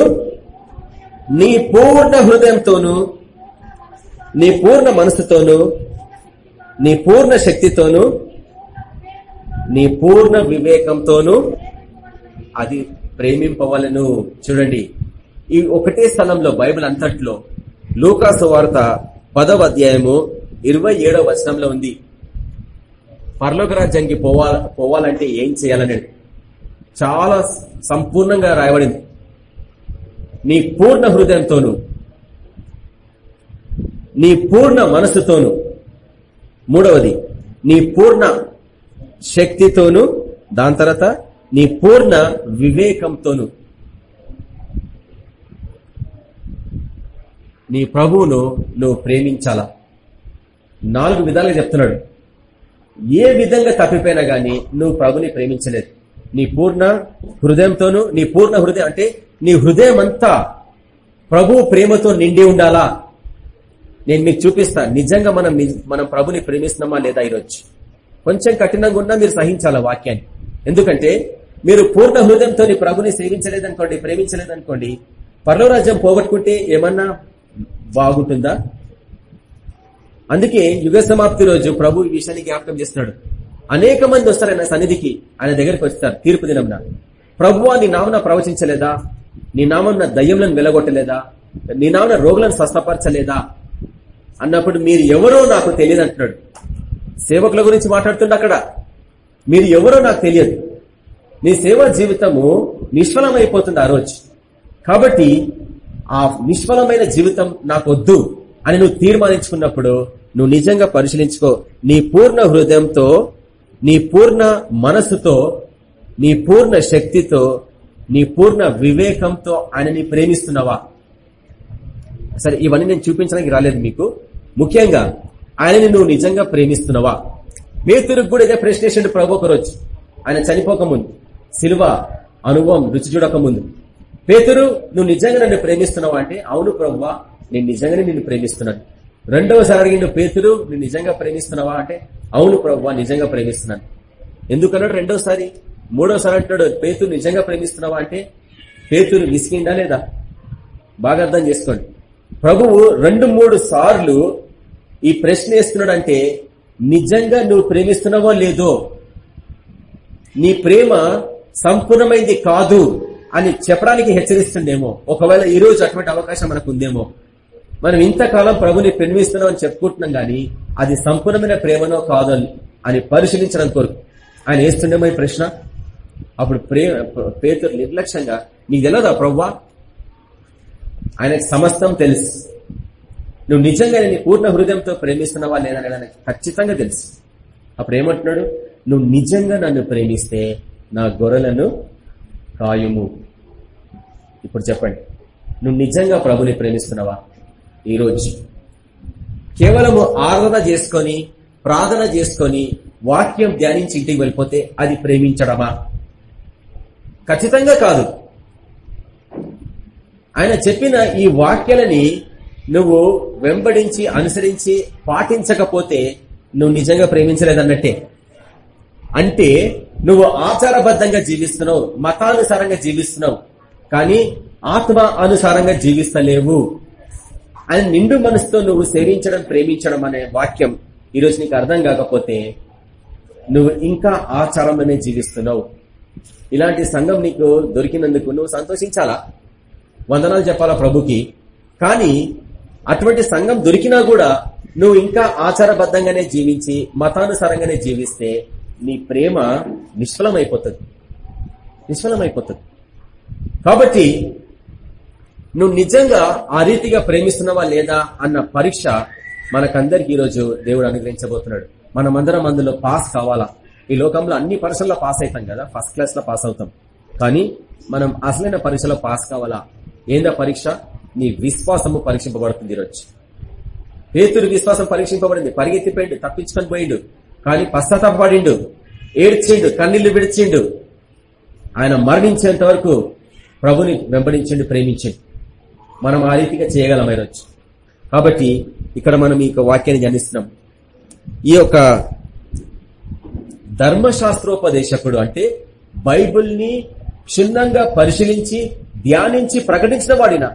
నీ పూర్ణ హృదయంతోను నీ పూర్ణ మనసుతోను నీ పూర్ణ శక్తితోను నీ పూర్ణ వివేకంతోనూ అది ప్రేమింపవలను. చూడండి ఈ ఒకటే స్థలంలో బైబిల్ అంతట్లో లూకాసు వార్త పదవ అధ్యాయము ఇరవై ఏడవ వచనంలో ఉంది. పర్లోక రాజ్యానికి పోవాల పోవాలంటే ఏం చేయాలని చాలా సంపూర్ణంగా రాయబడింది. నీ పూర్ణ హృదయంతోను నీ పూర్ణ మనసుతోను మూడవది నీ పూర్ణ శక్తితోను దాని తర్వాత నీ పూర్ణ వివేకంతోను. నీ ప్రభువును నువ్వు ప్రేమించాలా? నాలుగు విధాలుగా చెప్తున్నాడు. ఏ విధంగా తప్పిపోయినా గానీ నువ్వు ప్రభుని ప్రేమించలేదు. నీ పూర్ణ హృదయంతోను నీ పూర్ణ హృదయం అంటే నీ హృదయం అంతా ప్రభు ప్రేమతో నిండి ఉండాలా? నేను మీకు చూపిస్తా. నిజంగా మనం మనం ప్రభుని ప్రేమిస్తున్నామా లేదా ఈరోజు? కొంచెం కఠినంగా ఉన్నా మీరు సహించాలా వాక్యాన్ని? ఎందుకంటే మీరు పూర్ణ హృదయంతో ప్రభుని సేవించలేదనుకోండి ప్రేమించలేదనుకోండి పర్లవరాజ్యం పోగొట్టుకుంటే ఏమన్నా బాగుంటుందా? అందుకే యుగ సమాప్తి రోజు ప్రభు ఈ విషయాన్ని జ్ఞాపకం చేస్తున్నాడు. అనేక మంది వస్తారు ఆయన సన్నిధికి ఆయన దగ్గరికి వస్తారు తీర్పు దినంన ప్రభు నీ నామన ప్రవచించలేదా? నీ నామన్న దయ్యంలను వెలగొట్టలేదా? నీ నామన రోగులను స్వస్థపరచలేదా? అన్నప్పుడు మీరు ఎవరో నాకు తెలియదు అంటున్నాడు సేవకుల గురించి మాట్లాడుతుండ అక్కడ. మీరు ఎవరో నాకు తెలియదు. నీ సేవా జీవితము నిష్ఫలమైపోతుంది ఆ రోజు. కాబట్టి ఆ నిష్ఫలమైన జీవితం నాకొద్దు అని నువ్వు తీర్మానించుకున్నప్పుడు నువ్వు నిజంగా పరిశీలించుకో. నీ పూర్ణ హృదయంతో నీ పూర్ణ మనస్సుతో నీ పూర్ణ శక్తితో నీ పూర్ణ వివేకంతో ఆయనని ప్రేమిస్తున్నావా? సరే ఇవన్నీ నేను చూపించడానికి రాలేదు మీకు. ముఖ్యంగా ఆయనని నువ్వు నిజంగా ప్రేమిస్తున్నావా? పేతురికి కూడా ఇదే ప్రశ్న ప్రభు ఒకరోజు. ఆయన చనిపోకముందు. శిలువ అనుభవం రుచి చూడకముందు. పేతురు నువ్వు నిజంగా నన్ను ప్రేమిస్తున్నావా? అంటే అవును ప్రభువా నేను నిజంగానే నిన్ను ప్రేమిస్తున్నాను. రెండవసారి అడిగిండు పేతురు నువ్వు నిజంగా ప్రేమిస్తున్నావా? అంటే అవును ప్రభువా నిజంగా ప్రేమిస్తున్నాను. ఎందుకన్నాడు రెండోసారి మూడోసారి అంటున్నాడు పేతురు నిజంగా ప్రేమిస్తున్నావా? అంటే పేతురు విసిగిండా లేదా? బాగా అర్థం చేసుకోండి. ప్రభువు రెండు మూడు సార్లు ఈ ప్రశ్న వేస్తున్నాడు అంటే నిజంగా నువ్వు ప్రేమిస్తున్నావో లేదో నీ ప్రేమ సంపూర్ణమైంది కాదు అని చెప్పడానికి హెచ్చరిస్తుండేమో ఒకవేళ ఈ రోజు అటువంటి అవకాశం మనకు ఉందేమో మనం ఇంతకాలం ప్రభుని ప్రేమిస్తున్నాం అని చెప్పుకుంటున్నాం గాని అది సంపూర్ణమైన ప్రేమనో కాదో అని పరిశీలించడం కోరుకు. ఆయన వేస్తుండేమో ఈ ప్రశ్న. అప్పుడు ప్రేమ పేతురు నిర్లక్ష్యంగా నీకు తెలియదా ప్రవ్వా? ఆయనకు సమస్తం తెలుసు. నువ్వు నిజంగా నేను పూర్ణ హృదయంతో ప్రేమిస్తున్నావా లేదని ఖచ్చితంగా తెలుసు. అప్పుడు ఏమంటున్నాడు? నువ్వు నిజంగా నన్ను ప్రేమిస్తే నా గొర్రెలను కాయుము. ఇప్పుడు చెప్పండి. నువ్వు నిజంగా ప్రభుని ప్రేమిస్తున్నావా? ఈరోజు. కేవలము ఆరాధన చేసుకొని ప్రార్థన చేసుకొని వాక్యం ధ్యానించి ఇంటికి వెళ్ళిపోతే అది ప్రేమించడమా? ఖచ్చితంగా కాదు. ఆయన చెప్పిన ఈ వాక్యాలని నువ్వు వెంబడించి అనుసరించి పాటించకపోతే నువ్వు నిజంగా ప్రేమించలేదన్నట్టే. అంటే నువ్వు ఆచారబద్ధంగా జీవిస్తున్నావు మతానుసారంగా జీవిస్తున్నావు కానీ ఆత్మ అనుసారంగా జీవిస్తలేవు. అని నిండు మనసుతో నువ్వు సేవించడం ప్రేమించడం అనే వాక్యం ఈరోజు నీకు అర్థం కాకపోతే నువ్వు ఇంకా ఆచారంలోనే జీవిస్తున్నావు. ఇలాంటి సంఘం నీకు దొరికినందుకు నువ్వు సంతోషించాలా? వందనాలు చెప్పాలా ప్రభుకి? కానీ అటువంటి సంఘం దొరికినా కూడా నువ్వు ఇంకా ఆచారబద్ధంగానే జీవించి మతానుసారంగానే జీవిస్తే నీ ప్రేమ నిష్ఫలమైపోతుంది. నిష్ఫలమైపోతుంది. కాబట్టి నువ్వు నిజంగా ఆ రీతిగా ప్రేమిస్తున్నావా లేదా అన్న పరీక్ష మనకందరికి ఈరోజు దేవుడు అనుగ్రహించబోతున్నాడు. మనమందరం అందులో పాస్ కావాలా? ఈ లోకంలో అన్ని పరీక్షల్లో పాస్ అవుతాం కదా? ఫస్ట్ క్లాస్లో పాస్ అవుతాం. కానీ మనం అసలైన పరీక్షలో పాస్ కావాలా? ఏందా పరీక్ష? నీ విశ్వాసము పరీక్షింపబడుతుంది ఈరోజు. పేతురు విశ్వాసం పరీక్షింపబడింది. పరిగెత్తిపోయిండు తప్పించుకొని పోయిండు. కానీ పశ్చాత్తాపడిండు ఏడ్చిండు కన్నీళ్ళు విడిచిండు. ఆయన మరణించేంత వరకు ప్రభుని వెంబడించండి ప్రేమించండి. మనం ఆ రీతిగా చేయగలం ఈరోజు. కాబట్టి ఇక్కడ మనం ఈ యొక్క వాక్యాన్ని ధ్యానిస్తున్నాం. ఈ యొక్క ధర్మశాస్త్రోపదేశకుడు అంటే బైబుల్ని క్షుణ్ణంగా పరిశీలించి ధ్యానించి ప్రకటించిన వాడిన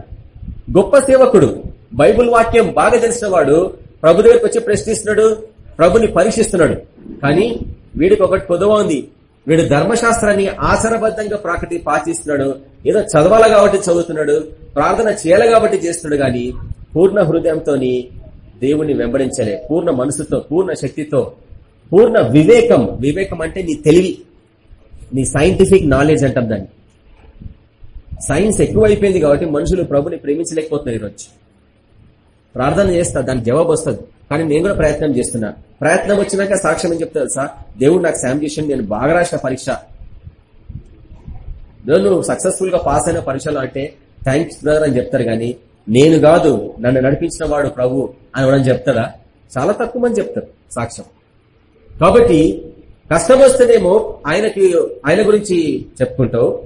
గొప్ప సేవకుడు. బైబుల్ వాక్యం బాగా తెలిసిన వాడు ప్రభు దగ్గరకు వచ్చి ప్రశ్నిస్తున్నాడు ప్రభుని పరీక్షిస్తున్నాడు. కానీ వీడికి ఒకటి పొదవ ఉంది. వీడు ధర్మశాస్త్రాన్ని ఆచారబద్ధంగా ప్రాకటి పాటిస్తున్నాడు. ఏదో చదవాలి కాబట్టి చదువుతున్నాడు. ప్రార్థన చేయాలి కాబట్టి చేస్తున్నాడు గాని పూర్ణ హృదయంతో దేవుని వెంబడించలే. పూర్ణ మనసుతో పూర్ణ శక్తితో పూర్ణ వివేకం. వివేకం అంటే నీ తెలివి. నీ సైంటిఫిక్ నాలెడ్జ్ అంటాం దాన్ని. సైన్స్ ఎక్కువైపోయింది కాబట్టి మనుషులు ప్రభుని ప్రేమించలేకపోతున్నారు ఈరోజు. ప్రార్థన చేస్తా దానికి జవాబు వస్తుంది. కానీ నేను కూడా ప్రయత్నం చేస్తున్నా. ప్రయత్నం వచ్చినాక సాక్ష్యం ఏం చెప్తాను సార్ దేవుడు నాకు శాం చేసి నేను బాగా రాసిన పరీక్ష. నువ్వు సక్సెస్ఫుల్గా పాస్ అయిన పరీక్షలు అంటే థ్యాంక్స్ బ్రదర్ అని చెప్తారు కానీ నేను కాదు నన్ను నడిపించిన వాడు ప్రభు అని కూడా చెప్తారా? చాలా తక్కువ మంది చెప్తారు సాక్ష్యం. కాబట్టి కష్టం వస్తేనేమో ఆయనకి ఆయన గురించి చెప్పుకుంటావు.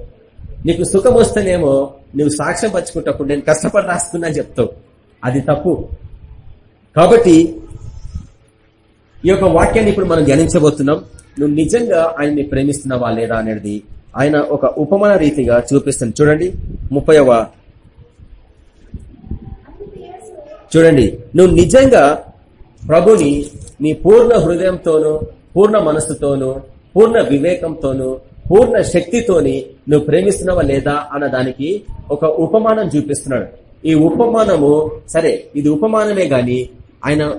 నీకు సుఖం వస్తేనేమో నువ్వు సాక్ష్యం పంచుకుంటప్పుడు నేను కష్టపడి రాస్తున్నా చెప్తావు. అది తప్పు. కాబట్టి ఈ యొక్క వాక్యాన్ని ఇప్పుడు మనం ధ్యానించబోతున్నాం. నువ్వు నిజంగా ఆయన్ని ప్రేమిస్తున్నావా లేదా అనేది ఆయన ఒక ఉపమాన రీతిగా చూపిస్తుంది. చూడండి ముప్పైవ చూడండి. నువ్వు నిజంగా ప్రభుని నీ పూర్ణ హృదయంతోనూ పూర్ణ మనస్సుతోనూ పూర్ణ వివేకంతోనూ పూర్ణ శక్తితోని నువ్వు ప్రేమిస్తున్నావా లేదా అన్న దానికి ఒక ఉపమానం చూపిస్తున్నాడు. ఈ ఉపమానము సరే ఇది ఉపమానమే గాని ఆయన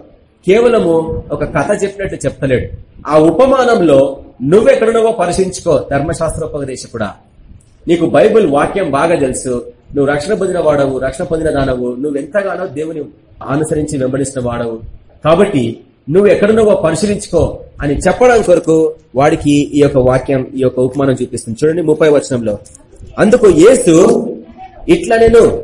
కేవలము ఒక కథ చెప్పినట్టు చెప్తలేడు. ఆ ఉపమానంలో నువ్వెక్కడున్నావో పరిశీలించుకో ధర్మశాస్త్రోపదేశకుడా. నీకు బైబుల్ వాక్యం బాగా తెలుసు. నువ్వు రక్షణ పొందిన వాడవు రక్షణ పొందిన దానవు. నువ్వు ఎంతగానో దేవుని అనుసరించి వెంబడిస్తున్న వాడవు. కాబట్టి నువ్వు ఎక్కడున్నావో పరిశీలించుకో అని చెప్పడం కొరకు వాడికి ఈ యొక్క వాక్యం ఈ యొక్క ఉపమానం చూపిస్తుంది. చూడండి ముప్పై వచనంలో. అందుకు యేసు ఇట్లా నేను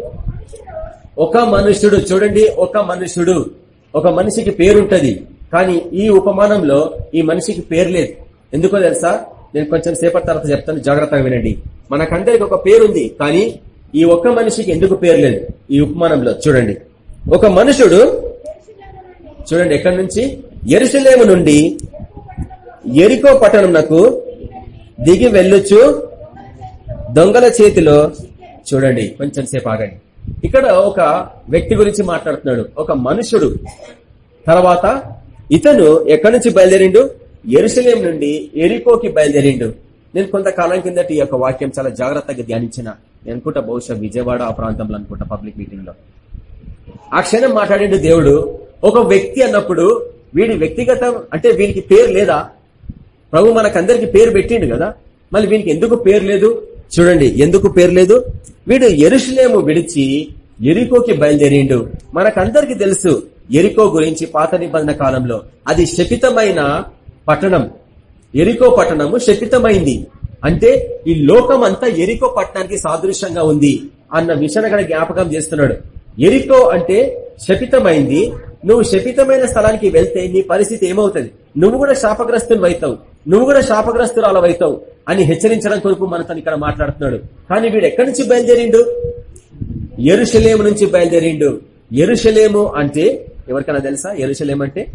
ఒక మనుష్యుడు చూడండి ఒక మనుష్యుడు ఒక మనిషికి పేరుంటది కానీ ఈ ఉపమానంలో ఈ మనిషికి పేరు లేదు. ఎందుకో తెలుసా? నేను కొంచెం సేపటి తర్వాత చెప్తాను జాగ్రత్తగా వినండి. మనకందరికి ఒక పేరుంది కానీ ఈ ఒక్క మనిషికి ఎందుకు పేరు లేదు? ఈ ఉపమానంలో చూడండి. ఒక మనుషుడు చూడండి ఎక్కడి నుంచి? ఎరుసలేము నుండి ఎరికో పట్టణంనకు దిగి వెళ్ళొచ్చు. దొంగల చేతిలో చూడండి కొంచెం సేపు ఆగండి. ఇక్కడ ఒక వ్యక్తి గురించి మాట్లాడుతున్నాడు. ఒక మనుషుడు. తర్వాత ఇతను ఎక్కడి నుంచి బయలుదేరిండు? ఎరుసలేం నుండి ఎరికోకి బయలుదేరిండు. నేను కొంతకాలం కిందటి ఈ యొక్క వాక్యం చాలా జాగ్రత్తగా ధ్యానించిన. నేను అనుకుంటా బహుశా విజయవాడ ఆ ప్రాంతంలో అనుకుంటా పబ్లిక్ మీటింగ్లో ఆ క్షణం మాట్లాడిండు దేవుడు ఒక వ్యక్తి అన్నప్పుడు వీడి వ్యక్తిగతం అంటే వీనికి పేరు లేదా? ప్రభు మనకందరికి పేరు పెట్టిండు కదా? మళ్ళీ వీనికి ఎందుకు పేరు లేదు? చూడండి ఎందుకు పేరు లేదు? వీడు ఎరుషులేము విడిచి ఎరికోకి బయలుదేరిండు. మనకందరికి తెలుసు ఎరికో గురించి పాత నిబంధన కాలంలో. అది శపితమైన పట్టణం. ఎరికో పట్టణము శపితమైంది. అంటే ఈ లోకం అంతా ఎరికో పట్టణానికి సాదృశ్యంగా ఉంది అన్న విషయాన్ని అక్కడ జ్ఞాపకం చేస్తున్నాడు. ఎరికో అంటే శపితమైంది. నువ్వు శపితమైన స్థలానికి వెళ్తే నీ పరిస్థితి ఏమవుతుంది? నువ్వు కూడా శాపగ్రస్తులు అవుతావు నువ్వు కూడా శాపగ్రస్తురాలవైతావు అని హెచ్చరించడం కొరకు మనతో ఇక్కడ మాట్లాడుతున్నాడు. కానీ వీడు ఎక్కడి నుంచి బయలుదేరిండు? ఎరుషలేము నుంచి బయలుదేరిండు. ఎరుషలేము అంటే ఎవరికైనా తెలుసా? ఎరుషలేం అంటే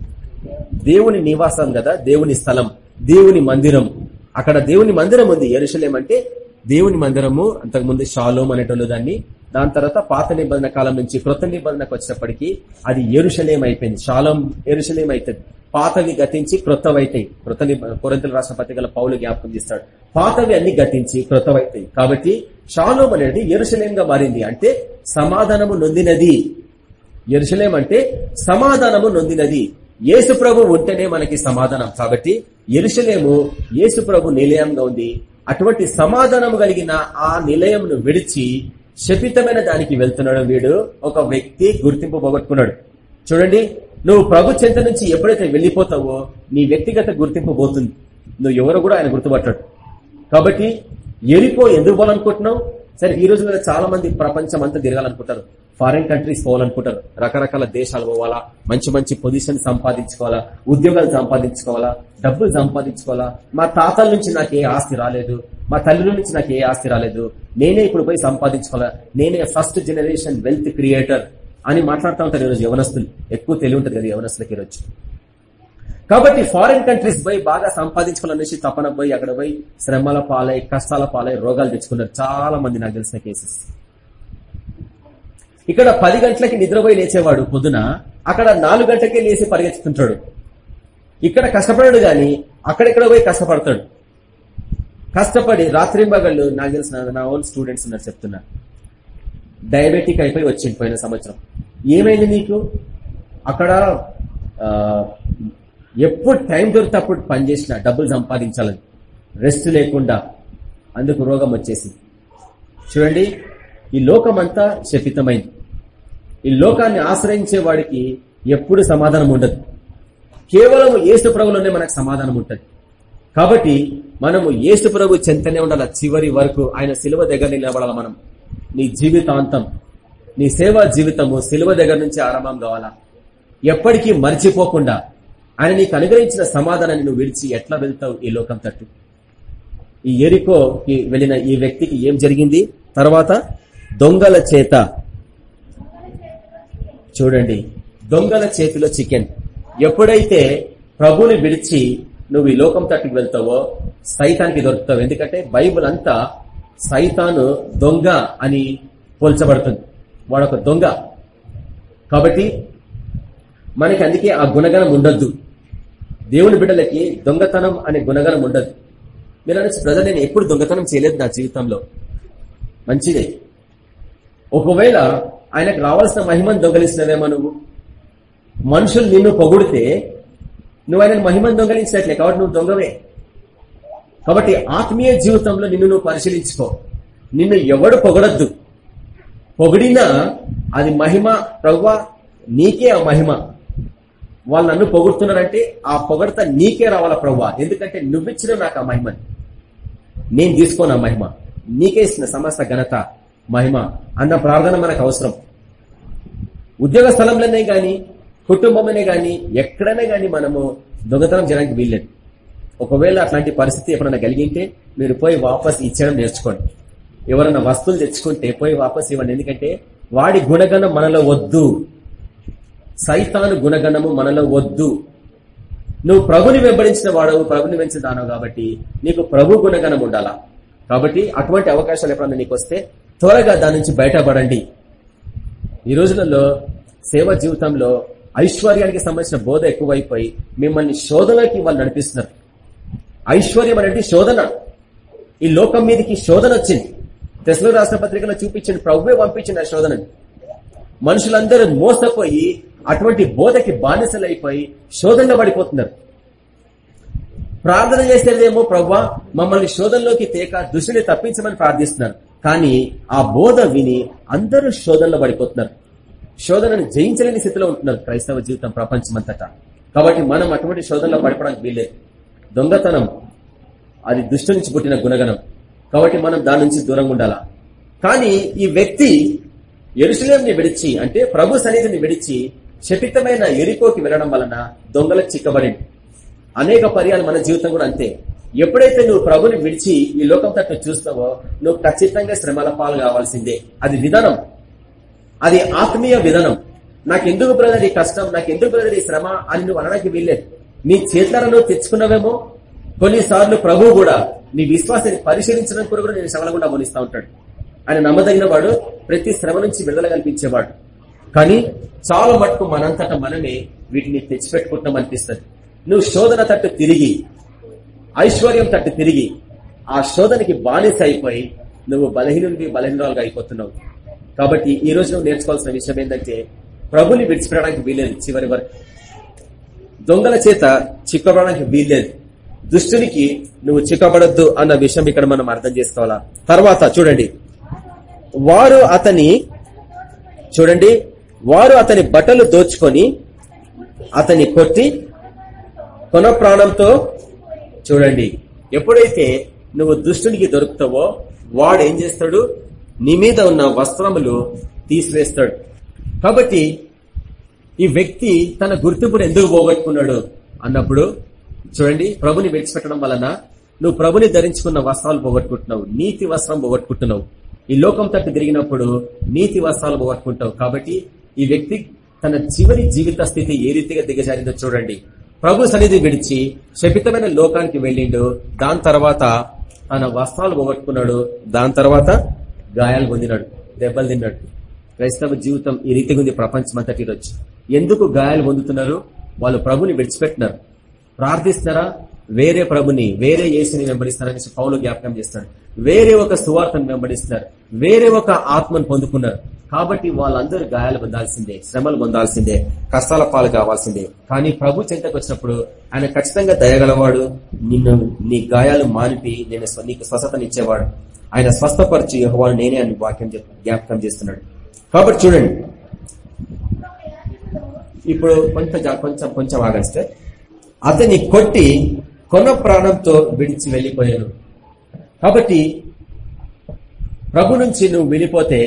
దేవుని నివాసం కదా దేవుని స్థలం దేవుని మందిరం. అక్కడ దేవుని మందిరం ఉంది. ఎరుషలేం అంటే దేవుని మందిరము అంతకుముందు షాలోం అనేటోళ్ళు దాన్ని దాని తర్వాత పాత నిబంధన కాలం నుంచి క్రొత్త నిబంధనకు వచ్చినప్పటికీ అది ఎరుషలేం అయిపోయింది. శాలం ఎరుషలేం అవుతుంది పాతవి గతించి క్రొత్తవైతాయి కృత కొరంతల రాష్ట్ర పత్రికల పౌలు జ్ఞాపకం చేస్తాడు. పాతవి అన్ని గతించి క్రొత్తవైతాయి కాబట్టి షాలోం అనేది ఎరుషలేంగా మారింది. అంటే సమాధానము నొందినది. ఎరుషలేం అంటే సమాధానము నొందినది. యేసు ప్రభు ఉంటేనే మనకి సమాధానం. కాబట్టి ఎరుశలేము యేసు ప్రభు నిలయంగా ఉంది. అటువంటి సమాధానము కలిగిన ఆ నిలయంను విడిచి శపితమైన దానికి వెళ్తున్నాడు వీడు. ఒక వ్యక్తి గుర్తింపు పోగొట్టుకున్నాడు. చూడండి నువ్వు ప్రభు చెంత నుంచి ఎప్పుడైతే వెళ్ళిపోతావో నీ వ్యక్తిగత గుర్తింపు పోతుంది. నువ్వు ఎవరు కూడా ఆయన గుర్తుపట్టాడు. కాబట్టి ఎరికో ఎందుకు పోవాలనుకుంటున్నావు? సరే ఈ రోజుల్లో చాలా మంది ప్రపంచం అంతా తిరగాలనుకుంటారు. Foreign countries పోవాలనుకుంటారు. రకరకాల దేశాలు పోవాలా మంచి మంచి పొజిషన్ సంపాదించుకోవాలా ఉద్యోగాలు సంపాదించుకోవాలా డబ్బులు సంపాదించుకోవాలా. మా తాతల నుంచి నాకు ఏ ఆస్తి రాలేదు మా తల్లి నుంచి నాకు ఏ ఆస్తి రాలేదు. నేనే ఇప్పుడు పోయి సంపాదించుకోవాలా. నేనే ఫస్ట్ జనరేషన్ వెల్త్ క్రియేటర్ అని మాట్లాడుతూ ఉంటారు ఈరోజు యవనస్తులు. ఎక్కువ తెలివి ఉంటుంది కదా యవనస్తులకి ఈరోజు. కాబట్టి ఫారిన్ కంట్రీస్ పోయి బాగా సంపాదించుకోవాలనేసి తపన పోయి అక్కడ పోయి శ్రమల పాలై కష్టాల పాలై రోగాలు తెచ్చుకున్నారు. చాలా మంది నాకు తెలిసిన కేసెస్ ఇక్కడ పది గంటలకి నిద్రపోయి లేచేవాడు పొద్దున అక్కడ నాలుగు గంటలకే లేచి పరిగెత్తుకుంటాడు ఇక్కడ కష్టపడాడు గాని అక్కడెక్కడ పోయి కష్టపడతాడు. కష్టపడి రాత్రి మగళ్ళు నాకు తెలిసిన నా ఓన్ స్టూడెంట్స్ ఉన్నారు చెప్తున్నా. డయాబెటిక్ అయిపోయి వచ్చింది పోయిన సంవత్సరం. ఏమైంది నీకు? అక్కడ ఎప్పుడు టైం దొరికితే అప్పుడు పనిచేసిన డబ్బులు సంపాదించాలని. రెస్ట్ లేకుండా అందుకు రోగం వచ్చేసి చూడండి ఈ లోకమంతా శపితమైంది. ఈ లోకాన్ని ఆశ్రయించే వాడికి ఎప్పుడు సమాధానం ఉండదు. కేవలం ఏసు ప్రభులోనే మనకు సమాధానం ఉంటుంది. కాబట్టి మనము ఏసు ప్రభు చెంతనే ఉండాలి? చివరి వరకు ఆయన శిలువ దగ్గర నిలబడాలి మనం? నీ జీవితాంతం నీ సేవా జీవితము శిలువ దగ్గర నుంచి ఆరంభం కావాలా? ఎప్పటికీ మర్చిపోకుండా ఆయన నీకు అనుగ్రహించిన సమాధానాన్ని నువ్వు విడిచి ఎట్లా వెళ్తావు ఈ లోకం తట్టు? ఈ ఎరికోకి వెళ్ళిన ఈ వ్యక్తికి ఏం జరిగింది? తర్వాత దొంగల చేత. చూడండి. దొంగల చేతిలో చికెన్. ఎప్పుడైతే ప్రభుని విడిచి నువ్వు ఈ లోకం తట్టుకు వెళ్తావో సైతానికి దొరుకుతావు. ఎందుకంటే బైబుల్ అంతా సైతాను దొంగ అని పోల్చబడుతుంది. వాడొక దొంగ. కాబట్టి మనకి అందుకే ఆ గుణగణం ఉండద్దు. దేవుని బిడ్డలకి దొంగతనం అనే గుణగణం ఉండదు. మీరు అనేసి ప్రజలు నేను ఎప్పుడు దొంగతనం చేయలేదు నా జీవితంలో. మంచిదే. ఒకవేళ ఆయనకు రావాల్సిన మహిమను దొంగలిసినవేమో నువ్వు? మనుషులు నిన్ను పొగుడితే నువ్వు ఆయన మహిమను దొంగలించినట్లే కాబట్టి నువ్వు దొంగవే. కాబట్టి ఆత్మీయ జీవితంలో నిన్ను నువ్వు పరిశీలించుకో. నిన్ను ఎవడు పొగడద్దు. పొగిడినా అది మహిమ ప్రవ్వ నీకే ఆ మహిమ. వాళ్ళు నన్ను పొగుడుతున్నారంటే ఆ పొగడత నీకే రావాలా ప్రవ్వ? ఎందుకంటే నువ్విచ్చిన నాకు ఆ మహిమని. నేను తీసుకోను ఆ మహిమ. నీకే ఇచ్చిన సమస్త ఘనత. మహిమ అన్న ప్రార్థన మనకు అవసరం. ఉద్యోగ స్థలంలోనే కానీ కుటుంబంలోనే కానీ ఎక్కడనే కానీ మనము దొంగతనం చేయడానికి వీల్లేదు. ఒకవేళ అట్లాంటి పరిస్థితి ఎప్పుడన్నా కలిగింటే మీరు పోయి వాపస్ ఇచ్చేయడం నేర్చుకోండి. ఎవరన్నా వస్తువులు తెచ్చుకుంటే పోయి వాపస్ ఇవ్వండి. ఎందుకంటే వాడి గుణగణం మనలో వద్దు. సైతాను గుణగణము మనలో వద్దు. నువ్వు ప్రభుని వెంబడించిన వాడవు ప్రభుని వెంచిన దానవు కాబట్టి నీకు ప్రభు గుణగణం ఉండాలా? కాబట్టి అటువంటి అవకాశాలు ఎప్పుడన్నా నీకు వస్తే త్వరగా దాని నుంచి బయటపడండి. ఈ రోజులలో సేవ జీవితంలో ఐశ్వర్యానికి సంబంధించిన బోధ ఎక్కువైపోయి మిమ్మల్ని శోధనకి వాళ్ళు నడిపిస్తున్నారు. ఐశ్వర్యం అనేది శోధన. ఈ లోకం మీదకి శోధన వచ్చింది. తెసలు రాష్ట్ర పత్రికలో చూపించింది ప్రభువే పంపించిన శోధన శోధనని మనుషులందరూ మోసపోయి అటువంటి బోధకి బానిసలైపోయి శోధనలో పడిపోతున్నారు. ప్రార్థన చేసేదేమో ప్రవ్వా మమ్మల్ని శోధనలోకి తేక దుష్టిని తప్పించమని ప్రార్థిస్తున్నారు. కానీ ఆ బోధ విని అందరూ శోధనలో పడిపోతున్నారు. శోధనను జయించలేని స్థితిలో ఉంటున్నారు క్రైస్తవ జీవితం ప్రపంచమంతటా. కాబట్టి మనం అటువంటి శోధనలో పడిపోవడానికి వీల్లేదు. దొంగతనం అది దుష్టు నుంచి పుట్టిన గుణగణం. కాబట్టి మనం దాని నుంచి దూరంగా ఉండాలా? కానీ ఈ వ్యక్తి ఎరుసలేంని విడిచి అంటే ప్రభు సన్నిధిని విడిచి శపితమైన ఎరికోకి వెళ్ళడం వలన దొంగలకు చిక్కబడింది. అనేక పర్యాలు మన జీవితం కూడా అంతే. ఎప్పుడైతే నువ్వు ప్రభుని విడిచి ఈ లోకం తట్టు చూస్తావో నువ్వు ఖచ్చితంగా శ్రమల పాలు కావాల్సిందే. అది విధానం. అది ఆత్మీయ విధానం. నాకెందుకు బ్రదర్ ఈ కష్టం? నాకెందుకు బ్రదర్ ఈ శ్రమ అని నువ్వు అనడానికి వీల్లేదు. నీ చేతులను నువ్వు తెచ్చుకున్నావేమో? కొన్నిసార్లు ప్రభువు కూడా నీ విశ్వాసాన్ని పరిశీలించడం కూడా నేను శ్రమల గుండా మోనిస్తా ఉంటాడు. ఆయన నమ్మదగిన వాడు ప్రతి శ్రమ నుంచి విడుదల కల్పించేవాడు. కానీ చాలా మటుకు మనంతట మనమే వీటిని తెచ్చిపెట్టుకుంటాం అనిపిస్తుంది. నువ్వు శోధన తట్టు తిరిగి ఐశ్వర్యం తట్టు తిరిగి ఆ శోధనకి బానిస అయిపోయి నువ్వు బలహీనుడికి బలహీనరాలుగా అయిపోతున్నావు. కాబట్టి ఈ రోజు నువ్వు నేర్చుకోవాల్సిన విషయం ఏంటంటే ప్రభుని విడిచిపెట్టడానికి వీల్లేదు చివరి వరకు. దొంగల చేత చిక్కబడడానికి వీల్లేదు. దుష్టునికి నువ్వు చిక్కబడద్దు అన్న విషయం ఇక్కడ మనం అర్థం చేసుకోవాలా? తర్వాత చూడండి. వారు అతని చూడండి. వారు అతని బట్టలు దోచుకొని అతని కొట్టి కొన ప్రాణంతో చూడండి. ఎప్పుడైతే నువ్వు దుష్టునికి దొరుకుతావో వాడు ఏం చేస్తాడు? నీ మీద ఉన్న వస్త్రములు తీసివేస్తాడు. కాబట్టి ఈ వ్యక్తి తన గుర్తింపును ఎందుకు పోగొట్టుకున్నాడు? అన్నప్పుడు చూడండి ప్రభుని విడిచిపెట్టడం వలన నువ్వు ప్రభుని ధరించుకున్న వస్త్రాలు పోగొట్టుకుంటున్నావు నీతి వస్త్రం పోగొట్టుకుంటున్నావు. ఈ లోకం తట్టు తిరిగినప్పుడు నీతి వస్త్రాలు పోగొట్టుకుంటావు. కాబట్టి ఈ వ్యక్తి తన చివరి జీవిత స్థితి ఏ రీతిగా దిగజారిందో చూడండి. ప్రభు సన్నిధి విడిచి శపితమైన లోకానికి వెళ్ళిండు. దాని తర్వాత తన వస్త్రాలు పోగొట్టుకున్నాడు. దాని తర్వాత గాయాలు పొందినాడు. దెబ్బలు తిన్నాడు. క్రైస్తవ జీవితం ఈ రీతిగా ఉంది ప్రపంచం అంతటి రోజు ఎందుకు గాయాలు పొందుతున్నారు? వాళ్ళు ప్రభుని విడిచిపెట్టినారు. ప్రార్థిస్తారా వేరే ప్రభుని వేరే యేసుని వెంబడిస్తారని పౌలు జ్ఞాపకం చేస్తాడు. వేరే ఒక సువార్తను వెంబడిస్తున్నారు. వేరే ఒక ఆత్మను పొందుకున్నారు. కాబట్టి వాళ్ళందరూ గాయాలు పొందాల్సిందే శ్రమలు పొందాల్సిందే కష్టాల పాలు కావాల్సిందే. కానీ ప్రభు చెంతకు వచ్చినప్పుడు ఆయన ఖచ్చితంగా దయగలవాడు నిన్ను నీ గాయాలు మానిపి నేను నీకు స్వస్థతనిచ్చేవాడు ఆయన స్వస్థపరిచి యహోవాడు నేనే అని వాక్యం జ్ఞాపకం చేస్తున్నాడు. కాబట్టి చూడండి. ఇప్పుడు కొంచెం కొంచెం కొంచెం ఆగస్తే అతని కొట్టి కొన ప్రాణంతో విడిచి వెళ్ళిపోయాను. కాబట్టి ప్రభు నుంచి నువ్వు వెళ్ళిపోతే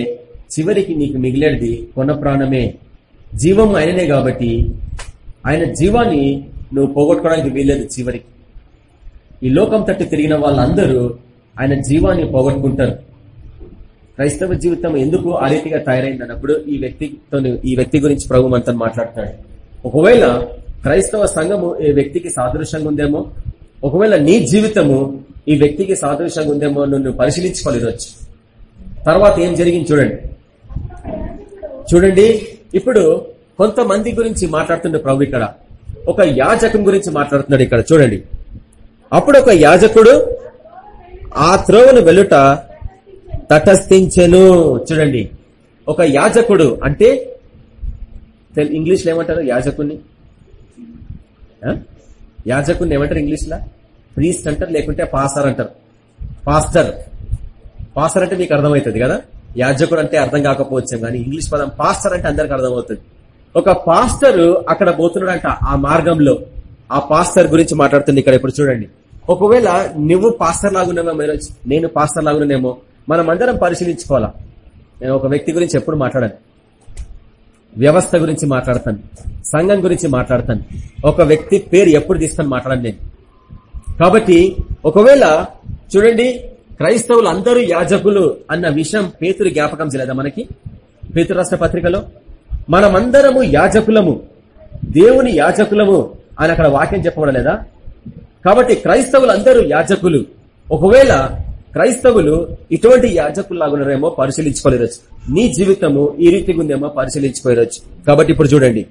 చివరికి నీకు మిగిలేది కొన ప్రాణమే. జీవం ఆయననే కాబట్టి ఆయన జీవాన్ని నువ్వు పోగొట్టుకోవడానికి వీల్లేదు చివరికి. ఈ లోకం తట్టు తిరిగిన వాళ్ళందరూ ఆయన జీవాన్ని పోగొట్టుకుంటారు. క్రైస్తవ జీవితం ఎందుకు ఆ రీతిగా తయారైంది అన్నప్పుడు ఈ వ్యక్తితో ఈ వ్యక్తి గురించి ప్రభు మనతో మాట్లాడుతున్నాడు. ఒకవేళ క్రైస్తవ సంఘము ఈ వ్యక్తికి సాదృశ్యంగా ఉందేమో ఒకవేళ నీ జీవితము ఈ వ్యక్తికి సాదృశ్యంగా ఉందేమో నువ్వు పరిశీలించుకోవాలి ఈరోజు తర్వాత ఏం జరిగింది చూడండి. చూడండి ఇప్పుడు కొంతమంది గురించి మాట్లాడుతుండే ప్రభు ఇక్కడ. ఒక యాజకం గురించి మాట్లాడుతున్నాడు ఇక్కడ చూడండి. అప్పుడు ఒక యాజకుడు ఆ త్రోవను వెలుట తటస్థించెను చూడండి. ఒక యాజకుడు అంటే తెల్- ఇంగ్లీష్లో ఏమంటారు యాజకుడిని ఆ? యాజకుడిని ఏమంటారు ఇంగ్లీష్ లా ప్రీస్ట్ అంటారు లేకుంటే పాసర్ అంటారు. పాస్టర్. పాస్టర్ అంటే మీకు అర్థమవుతుంది కదా? యాజకుడు అంటే అర్థం కాకపోవచ్చు కానీ ఇంగ్లీష్ పదం పాస్టర్ అంటే అందరికి అర్థమవుతుంది. ఒక పాస్టర్ అక్కడ పోతున్నాడంట ఆ మార్గంలో. ఆ పాస్టర్ గురించి మాట్లాడుతుంది ఇక్కడ ఇప్పుడు చూడండి. ఒకవేళ నువ్వు పాస్టర్ లాగున్నావేమో ఈరోజు నేను పాస్టర్ లాగున్నానేమో మనం అందరం పరిశీలించుకోవాలా? నేను ఒక వ్యక్తి గురించి ఎప్పుడు మాట్లాడాను. వ్యవస్థ గురించి మాట్లాడతాను. సంఘం గురించి మాట్లాడతాను. ఒక వ్యక్తి పేరు ఎప్పుడు తీసుకొని మాట్లాడాను నేను. కాబట్టి ఒకవేళ చూడండి క్రైస్తవులు అందరూ యాజకులు అన్న విషయం పేతురు జ్ఞాపకం చేయలేదా మనకి? పేతురు రాష్ట్ర పత్రికలో మనమందరము యాజకులము. దేవుని యాజకులము అని అక్కడ వాక్యం చెప్పబడలేదా? కాబట్టి క్రైస్తవులు అందరూ యాజకులు. ఒకవేళ క్రైస్తవులు ఇటువంటి యాజకుల్లాగున్నారేమో పరిశీలించుకోలేరు నీ జీవితము ఈ రీతిగా ఉందేమో పరిశీలించుకోలేరు కాబట్టి ఇప్పుడు చూడండి.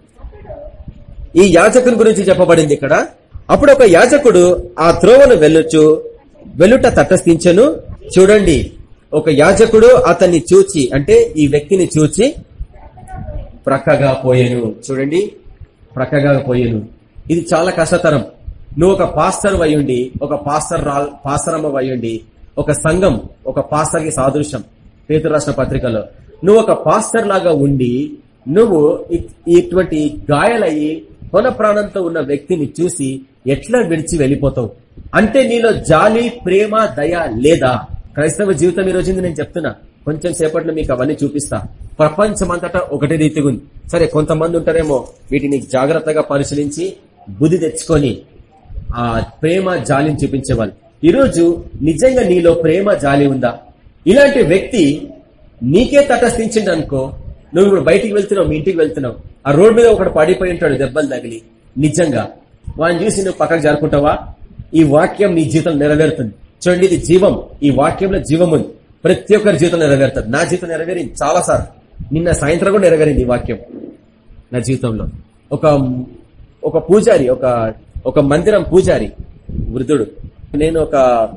ఈ యాజకుని గురించి చెప్పబడింది ఇక్కడ. అప్పుడు ఒక యాజకుడు ఆ త్రోవను వెళ్ళొచ్చు. వెలుట తటస్థించను. చూడండి ఒక యాజకుడు అతన్ని చూచి అంటే ఈ వ్యక్తిని చూచి ప్రక్కగా పోయాను. చూడండి ప్రక్కగా పోయాను. ఇది చాలా కష్టతరం. నువ్వు ఒక పాస్టర్ వయ్యుండి ఒక పాస్టర్ పాస్టరమ్మ వయ్యుండి ఒక సంఘం ఒక పాస్టర్కి సాదృశ్యం. పేతురు రాసిన పత్రికలో నువ్వు ఒక పాస్టర్ లాగా ఉండి నువ్వు ఇటువంటి గాయాలయ్యి కొన ప్రాణంతో ఉన్న వ్యక్తిని చూసి ఎట్లా విడిచి వెళ్ళిపోతావు? అంటే నీలో జాలి ప్రేమ దయ లేదా? క్రైస్తవ జీవితం ఈ రోజు నేను చెప్తున్నా. కొంచెం సేపట్లో మీకు అవన్నీ చూపిస్తా. ప్రపంచమంతటా ఒకటే రీతిగా ఉంది. సరే కొంతమంది ఉంటారేమో వీటిని జాగ్రత్తగా పరిశీలించి బుద్ధి తెచ్చుకొని ఆ ప్రేమ జాలిని చూపించేవాళ్ళు. ఈరోజు నిజంగా నీలో ప్రేమ జాలి ఉందా? ఇలాంటి వ్యక్తి నీకే తటస్థించింది అనుకో నువ్వు ఇప్పుడు బయటికి వెళ్తున్నావు మీ ఇంటికి వెళ్తున్నావు. ఆ రోడ్ మీద ఒకటి పడిపోయి ఉంటాడు దెబ్బలు తగిలి. నిజంగా. వాడిని చూసి నువ్వు పక్కకు జరుపుకుంటావా ఈ వాక్యం నీ జీవితం నెరవేరుతుంది. చూడండి ఇది జీవం. ఈ వాక్యంలో జీవం ఉంది. ప్రతి ఒక్కరి జీవితం నెరవేరుతుంది. నా జీవితం నెరవేరింది చాలా సార్లు నిన్న సాయంత్రం కూడా నెరవేరింది ఈ వాక్యం. నా జీవితంలో. ఒక ఒక పూజారి ఒక ఒక మందిరం పూజారి వృద్ధుడు. నేను ఒక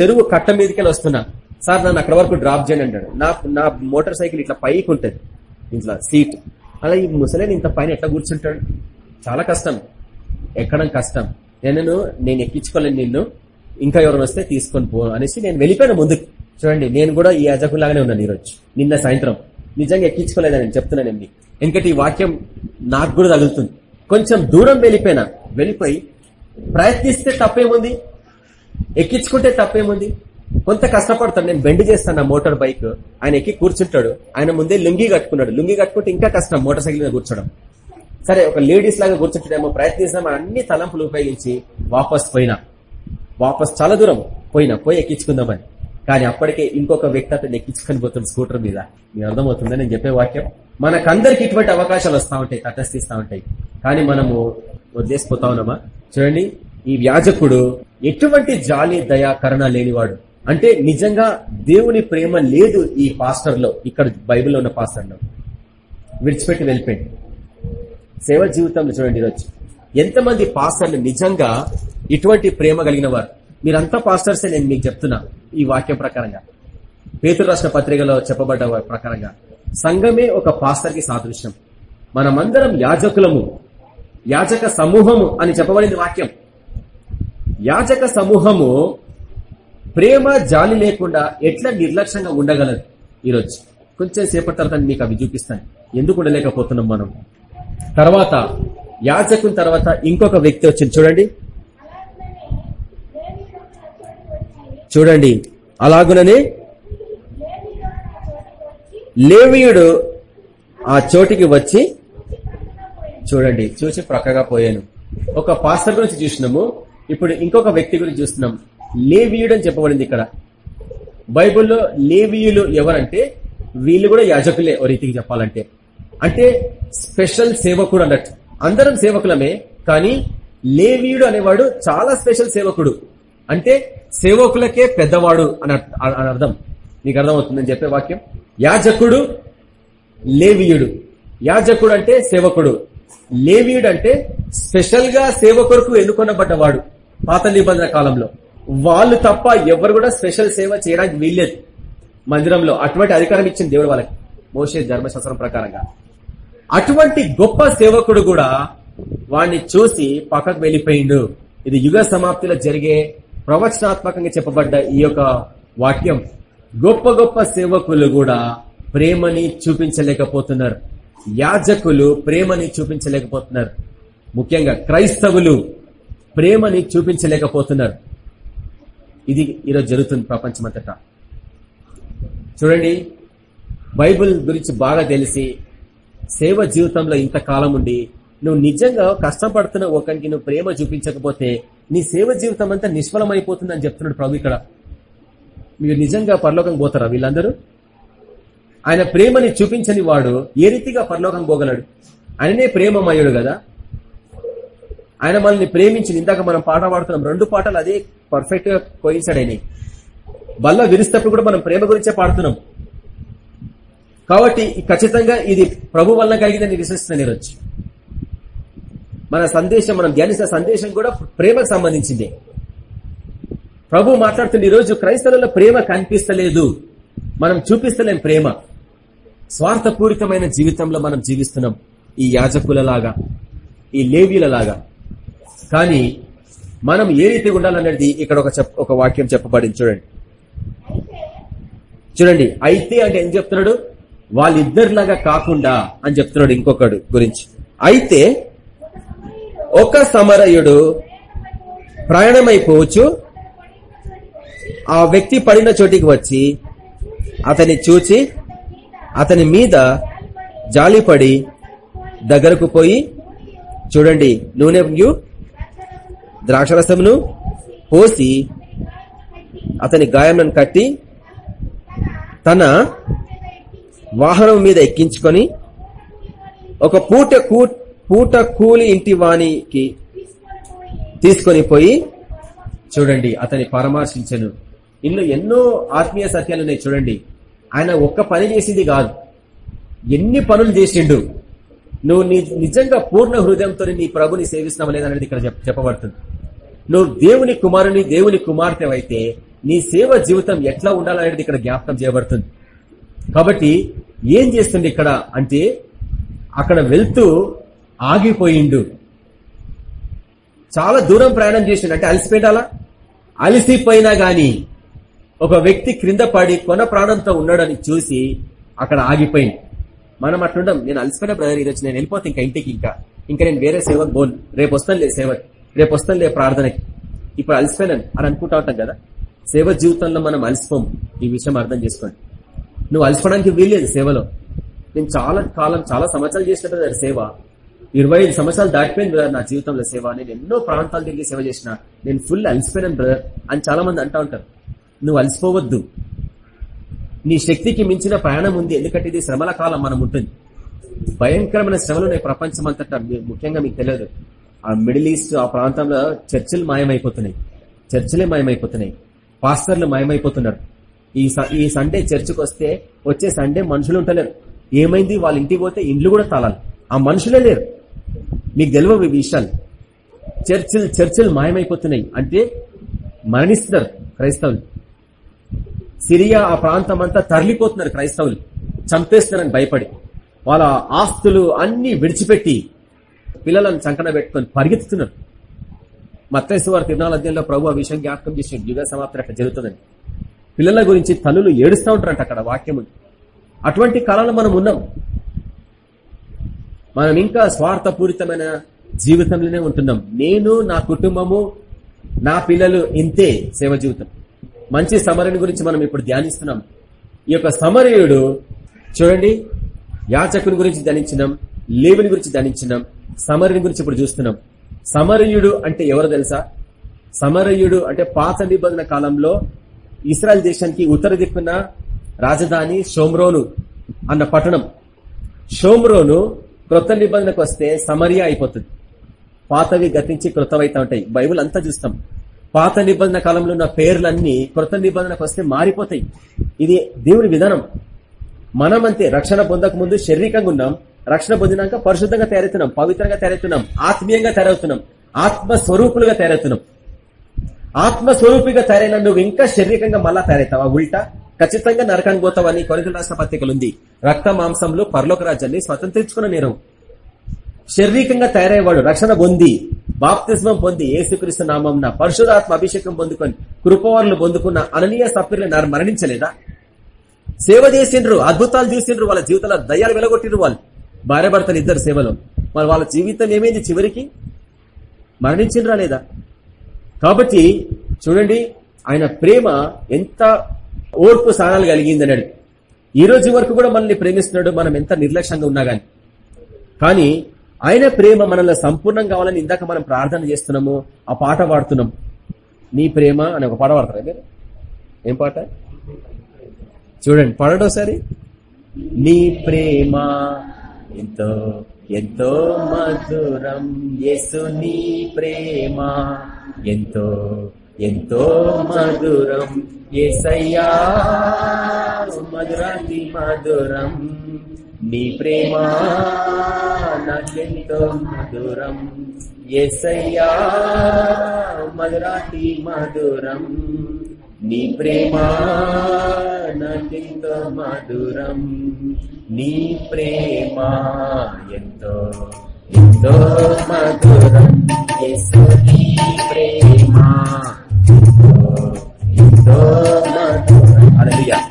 చెరువు కట్ట మీదకెళ్ళి వస్తున్నా. సార్ నన్ను అక్కడ వరకు డ్రాప్ చేయండి అంటాడు. నా నా మోటార్ సైకిల్ ఇట్లా పైకి ఉంటుంది. ఇంట్లో సీట్. అలా ఈ ముసలేని ఇంత పైన ఎట్లా కూర్చుంటాడు? చాలా కష్టం. ఎక్కడం కష్టం. నేను నేను ఎక్కించుకోలేను నిన్ను ఇంకా ఎవరు వస్తే తీసుకొని పో అనేసి నేను వెళ్ళిపోయాను ముందుకు. చూడండి నేను కూడా ఈ యాజకులాగానే ఉన్నాను ఈరోజు నిన్న సాయంత్రం. నిజంగా ఎక్కించుకోలేదని నేను చెప్తున్నాను అండి ఎందుకంటే ఈ వాక్యం నాకు కూడా తగులుతుంది. కొంచెం దూరం వెళ్ళిపోయినా వెళ్ళిపోయి ప్రయత్నిస్తే తప్పేముంది? ఎక్కించుకుంటే తప్పేముంది? కొంత కష్టపడతాను నేను బెండ్ చేస్తాను నా మోటార్ బైక్. ఆయన ఎక్కి కూర్చుంటాడు ఆయన ముందే లుంగి కట్టుకున్నాడు. లుంగి కట్టుకుంటే ఇంకా కష్టం మోటార్ సైకిల్ మీద కూర్చోడం. సరే ఒక లేడీస్ లాగా కూర్చుంటాడేమో ప్రయత్నిస్తాం అన్ని తలంపులు ఉపయోగించి వాపస్ పోయినా. వాపస్ చాలా దూరం పోయినా పోయి ఎక్కించుకుందామని కానీ అప్పటికే ఇంకొక వ్యక్తి అతను ఎక్కించుకొని పోతుంది స్కూటర్ మీద. మీకు అర్థమవుతుందా? నేను చెప్పే వాక్యం. మనకందరికి ఇటువంటి అవకాశాలు వస్తూ ఉంటాయి తటస్థిస్తూ ఉంటాయి. కానీ మనము వదిలేసిపోతా ఉన్నామా? చూడండి ఈ వ్యాజకుడు ఎటువంటి జాలి దయా కరణ లేనివాడు. అంటే నిజంగా దేవుని ప్రేమ లేదు ఈ పాస్టర్లో ఇక్కడ బైబిల్లో ఉన్న పాస్టర్లో విడిచిపెట్టి వెళ్ళిపోయింది. సేవ జీవితంలో చూడండి ఈరోజు. ఎంతమంది పాస్టర్లు నిజంగా ఇటువంటి ప్రేమ కలిగిన వారు? మీరంతా పాస్టర్సే నేను మీకు చెప్తున్నా ఈ వాక్యం ప్రకారంగా. పేతురు రాష్ట్ర పత్రికలో చెప్పబడ్డ ప్రకారంగా. సంఘమే ఒక పాస్టర్కి సాదృశ్యం. మనమందరం యాజకులము యాజక సమూహము అని చెప్పబడింది వాక్యం. యాజక సమూహము ప్రేమ జాలి లేకుండా ఎట్లా నిర్లక్ష్యంగా ఉండగలదు ఈరోజు? కొంచెం సేపటి తర్వాత మీకు అవి చూపిస్తాను. ఎందుకు ఉండలేకపోతున్నాం మనం? తర్వాత యాజకుని తర్వాత ఇంకొక వ్యక్తి వచ్చింది. చూడండి. చూడండి. అలాగుననే లేవీయుడు ఆ చోటికి వచ్చి చూడండి. చూసి ప్రక్కగా పోయాను. ఒక పాస్టర్ గురించి చూసినాము. ఇప్పుడు ఇంకొక వ్యక్తి గురించి చూస్తున్నాం. లేవీయుడు అని చెప్పబడింది ఇక్కడ. బైబిల్లో లేవీయులు ఎవరంటే వీళ్ళు కూడా యాజకులే ఓ రీతికి చెప్పాలంటే. అంటే స్పెషల్ సేవకుడు అన్నట్టు. అందరం సేవకులమే కానీ లేవీయుడు అనేవాడు చాలా స్పెషల్ సేవకుడు. అంటే సేవకులకే పెద్దవాడు అని అర్థం. నీకు అర్థమవుతుందని చెప్పే వాక్యం. యాజకుడు లేవీయుడు. యాజకుడు అంటే సేవకుడు. లేవీయుడు అంటే స్పెషల్గా సేవకుడుకు ఎన్నుకొనబడ్డవాడు పాత నిబంధన కాలంలో. వాళ్ళు తప్ప ఎవరు కూడా స్పెషల్ సేవ చేయడానికి వీల్లేదు. మందిరంలో అటువంటి అధికారం ఇచ్చింది దేవుడు వాళ్ళకి. మోసే ధర్మశాస్త్రం ప్రకారంగా. అటువంటి గొప్ప సేవకుడు కూడా వాణ్ణి చూసి పక్కకు వెళ్ళిపోయిండు. ఇది యుగ సమాప్తిలో జరిగే ప్రవచనాత్మకంగా చెప్పబడ్డ ఈ యొక్క వాక్యం. గొప్ప గొప్ప సేవకులు కూడా ప్రేమని చూపించలేకపోతున్నారు. యాజకులు ప్రేమని చూపించలేకపోతున్నారు. ముఖ్యంగా క్రైస్తవులు ప్రేమని చూపించలేకపోతున్నారు. ఇది ఈరోజు జరుగుతుంది ప్రపంచమంతటా. చూడండి బైబిల్ గురించి బాగా తెలిసి సేవ జీవితంలో ఇంతకాలం ఉండి నువ్వు నిజంగా కష్టపడుతున్న ఒకరికి నువ్వు ప్రేమ చూపించకపోతే నీ సేవ జీవితం అంతా నిష్ఫలమైపోతుందని చెప్తున్నాడు ప్రభు ఇక్కడ. మీరు నిజంగా పరలోకం పోతారా వీళ్ళందరూ? ఆయన ప్రేమని చూపించని వాడు ఏ రీతిగా పరలోకం పోగలడు? ఆయననే ప్రేమమయ్యాడు కదా? ఆయన మనల్ని ప్రేమించి ఇందాక మనం పాట పాడుతున్నాం. రెండు పాటలు అదే పర్ఫెక్ట్గా కోయించాడు అయినాయి బల్ల విరిస్తప్పుడు కూడా మనం ప్రేమ గురించే పాడుతున్నాం. కాబట్టి ఖచ్చితంగా ఇది ప్రభు వల్ల కలిగిందని విశ్వసిస్తున్నాను ఈరోజు మన సందేశం మనం ధ్యానిస్తున్న సందేశం కూడా ప్రేమకు సంబంధించింది. ప్రభు మాట్లాడుతున్న ఈరోజు క్రైస్తవులలో ప్రేమ కనిపిస్తలేదు. మనం చూపిస్తలేం ప్రేమ. స్వార్థపూరితమైన జీవితంలో మనం జీవిస్తున్నాం. ఈ యాజకులలాగా ఈ లేవీలలాగా. కానీ మనం ఏ రీతి ఉండాలనేది ఇక్కడ ఒక ఒక వాక్యం చెప్పబడింది చూడండి. చూడండి అయితే అంటే ఏం చెప్తున్నాడు? వాళ్ళిద్దరిలాగా కాకుండా అని చెప్తున్నాడు ఇంకొకడు గురించి. అయితే ఒక సమరయుడు ప్రయాణమైపోవచ్చు. ఆ వ్యక్తి పడిన చోటికి వచ్చి అతని చూచి అతని మీద జాలిపడి దగ్గరకు పోయి చూడండి నూనె ద్రాక్షరసమును పోసి అతని గాయంలను కట్టి తన వాహనం మీద ఎక్కించుకొని ఒక పూట పూట కూలి ఇంటి వానికి తీసుకొని పోయి చూడండి అతని పరామర్శించను. ఇందులో ఎన్నో ఆత్మీయ సత్యాలు ఉన్నాయి చూడండి. ఆయన ఒక్క పని చేసింది కాదు. ఎన్ని పనులు చేసిండు. నువ్వు నిజంగా పూర్ణ హృదయంతో నీ ప్రభుని సేవిస్తున్నావు లేదనేది ఇక్కడ చెప్పబడుతుంది. నువ్వు దేవుని కుమారుని దేవుని కుమార్తె అయితే నీ సేవ జీవితం ఎట్లా ఉండాలనేది ఇక్కడ జ్ఞాపకం చేయబడుతుంది. కాబట్టి ఏం చేస్తుంది ఇక్కడ అంటే అక్కడ వెళ్తూ ఆగిపోయిండు. చాలా దూరం ప్రయాణం చేసిండు. అంటే అలసిపోయిండాలా? అలసిపోయినా గాని ఒక వ్యక్తి క్రింద పడి కొన ప్రాణంతో ఉన్నాడని చూసి అక్కడ ఆగిపోయింది మనం అట్లుండం నేను అలసిపోయిన బ్రదర్ ఈరోజు నేను వెళ్ళిపోతే ఇంకా ఇంటికి ఇంకా. ఇంకా నేను వేరే సేవకు బోన్ రేపు వస్తాను లే సేవకి. రేపు వస్తాను ప్రార్థనకి. ఇప్పుడు అలసిపోయినాను అని అనుకుంటా ఉంటాం కదా. సేవ జీవితంలో మనం అలసిపోం ఈ విషయం అర్థం చేసుకోండి. నువ్వు అలసిపోవడానికి వీల్లేదు సేవలో. నేను చాలా కాలం చాలా సంవత్సరాలు చేసినట్టు సేవ. ఇరవై ఐదు సంవత్సరాలు దాటిపోయింది బ్రదర్ నా జీవితంలో సేవ. నేను ఎన్నో ప్రాంతాలు తిరిగి సేవ చేసిన. నేను ఫుల్ అలసిపోయినాను బ్రదర్ అని చాలా మంది అంటా ఉంటారు. నువ్వు అలసిపోవద్దు. నీ శక్తికి మించిన ప్రయాణం ఉంది. ఎందుకంటే ఇది శ్రమల కాలం మనం ఉంటుంది. భయంకరమైన శ్రమలు నేను ప్రపంచం అంతటా ముఖ్యంగా మీకు తెలియదు. ఆ మిడిల్ ఈస్ట్ ఆ ప్రాంతంలో చర్చిలు మాయమైపోతున్నాయి. చర్చిలే మాయమైపోతున్నాయి. పాస్టర్లు మాయమైపోతున్నారు. ఈ ఈ సండే చర్చికి వస్తే వచ్చే సండే మనుషులు ఉంటలేరు ఏమైంది? వాళ్ళ ఇంటికి పోతే ఇండ్లు కూడా తాళాలి. ఆ మనుషులే లేరు. మీకు తెలియవు ఈ విషయాలు. చర్చిలు చర్చిలు మాయమైపోతున్నాయి. అంటే మరణిస్తున్నారు క్రైస్తవులు. సిరియా ఆ ప్రాంతం అంతా తరలిపోతున్నారు క్రైస్తవులు. చంపేస్తున్నారని భయపడి. వాళ్ళ ఆస్తులు అన్ని విడిచిపెట్టి పిల్లలను చంకన పెట్టుకొని పరిగెత్తుతున్నారు. మత్తేశ్వర అధ్యయంలో ప్రభు ఆ విషయం జ్ఞాపకం చేసి యుగ సమాప్తి అక్కడ జరుగుతుందండి. పిల్లల గురించి తల్లులు ఏడుస్తూ ఉంటారంట అక్కడ వాక్యం అటువంటి కాలంలో మనం ఉన్నాం. మనం ఇంకా స్వార్థపూరితమైన జీవితంలోనే ఉంటున్నాం. నేను నా కుటుంబము నా పిల్లలు ఇంతే సేవ జీవితం. మంచి సమరణ గురించి మనం ఇప్పుడు ధ్యానిస్తున్నాం. ఈ యొక్క సమరయుడు చూడండి యాచకుని గురించి ధ్యానించినాం లేవుని గురించి ధ్యానించినాం సమరుని గురించి ఇప్పుడు చూస్తున్నాం. సమరయుడు అంటే ఎవరు తెలుసా? సమరయుడు అంటే పాత నిబంధన కాలంలో ఇస్రాయల్ దేశానికి ఉత్తర దిక్కున రాజధాని షోమ్రోను అన్న పట్టణం. షోమ్రోను క్రొత్త నిబంధనకు వస్తే సమరియా అయిపోతుంది. పాతవి గతించి కృతమైతా ఉంటాయి. బైబుల్ అంతా చూస్తాం. పాత నిబంధన కాలంలో ఉన్న పేర్లన్నీ కృత నిబంధనకు వస్తే మారిపోతాయి. ఇది దేవుని విధానం. మనం అంతే రక్షణ పొందక ముందు శారీరకంగా ఉన్నాం. రక్షణ పొందినాక పరిశుద్ధంగా తయారవుతున్నాం. పవిత్రంగా తయారవుతున్నాం. ఆత్మీయంగా తయారవుతున్నాం. ఆత్మ స్వరూపులుగా తయారవుతున్నాం. ఆత్మ స్వరూపిగా తయారైన నువ్వు ఇంకా శారీరకంగా మళ్ళా తయారవుతావా ఉల్టా? ఖచ్చితంగా నరకానికి పోతావని అని రాష్ట్ర పత్రికలు రక్త మాంసంలో పరలోక రాజ్యాన్ని స్వతంత్రించుకున్న నేరం శారీరకంగా తయారయ్యేవాడు రక్షణ పొంది బాప్తిస్మం పొంది ఏసుక్రీస్తు నామం పరిశుధాత్మ అభిషేకం పొందుకొని కృపవారులు పొందుకున్న అననీయ సభ్యులు మరణించలేదా? సేవ చేసిండ్రు అద్భుతాలు చూసిండ్రు వాళ్ళ జీవితంలో దయ్యాలు వెలగొట్టిండ్రు వాళ్ళు. భార్య భర్తలు ఇద్దరు సేవలో. మరి వాళ్ళ జీవితం ఏమైంది చివరికి? మరణించిండ్రా లేదా? కాబట్టి చూడండి ఆయన ప్రేమ ఎంత ఓర్పు స్థానాలు కలిగిందన్నాడు. ఈ రోజు వరకు కూడా మనల్ని ప్రేమిస్తున్నాడు మనం ఎంత నిర్లక్ష్యంగా ఉన్నా గాని. కానీ ఆయన ప్రేమ మనల్ని సంపూర్ణం కావాలని ఇందాక మనం ప్రార్థన చేస్తున్నాము ఆ పాట పాడుతున్నాం. నీ ప్రేమ అని ఒక పాట పాడతారా మీరు? ఏం పాట? చూడండి పాడండి ఒకసారి. నీ ప్రేమ ఎంతో ఎంతో మధురం యేసు నీ ప్రేమ. ఎంతో ఎంతో మధురం. ఎసయ్యా మధురాతి మధురం. నీ ప్రేమ నాకెంతో మధురం. ఎసయ్యా మధురాతి మధురం. నీ ప్రేమ నాకెంతో మధురం. నీ ప్రేమ ఎంతో ఎంతో మధురం యేసుని ప్రేమ. ఎంతో మధురం. అలలియా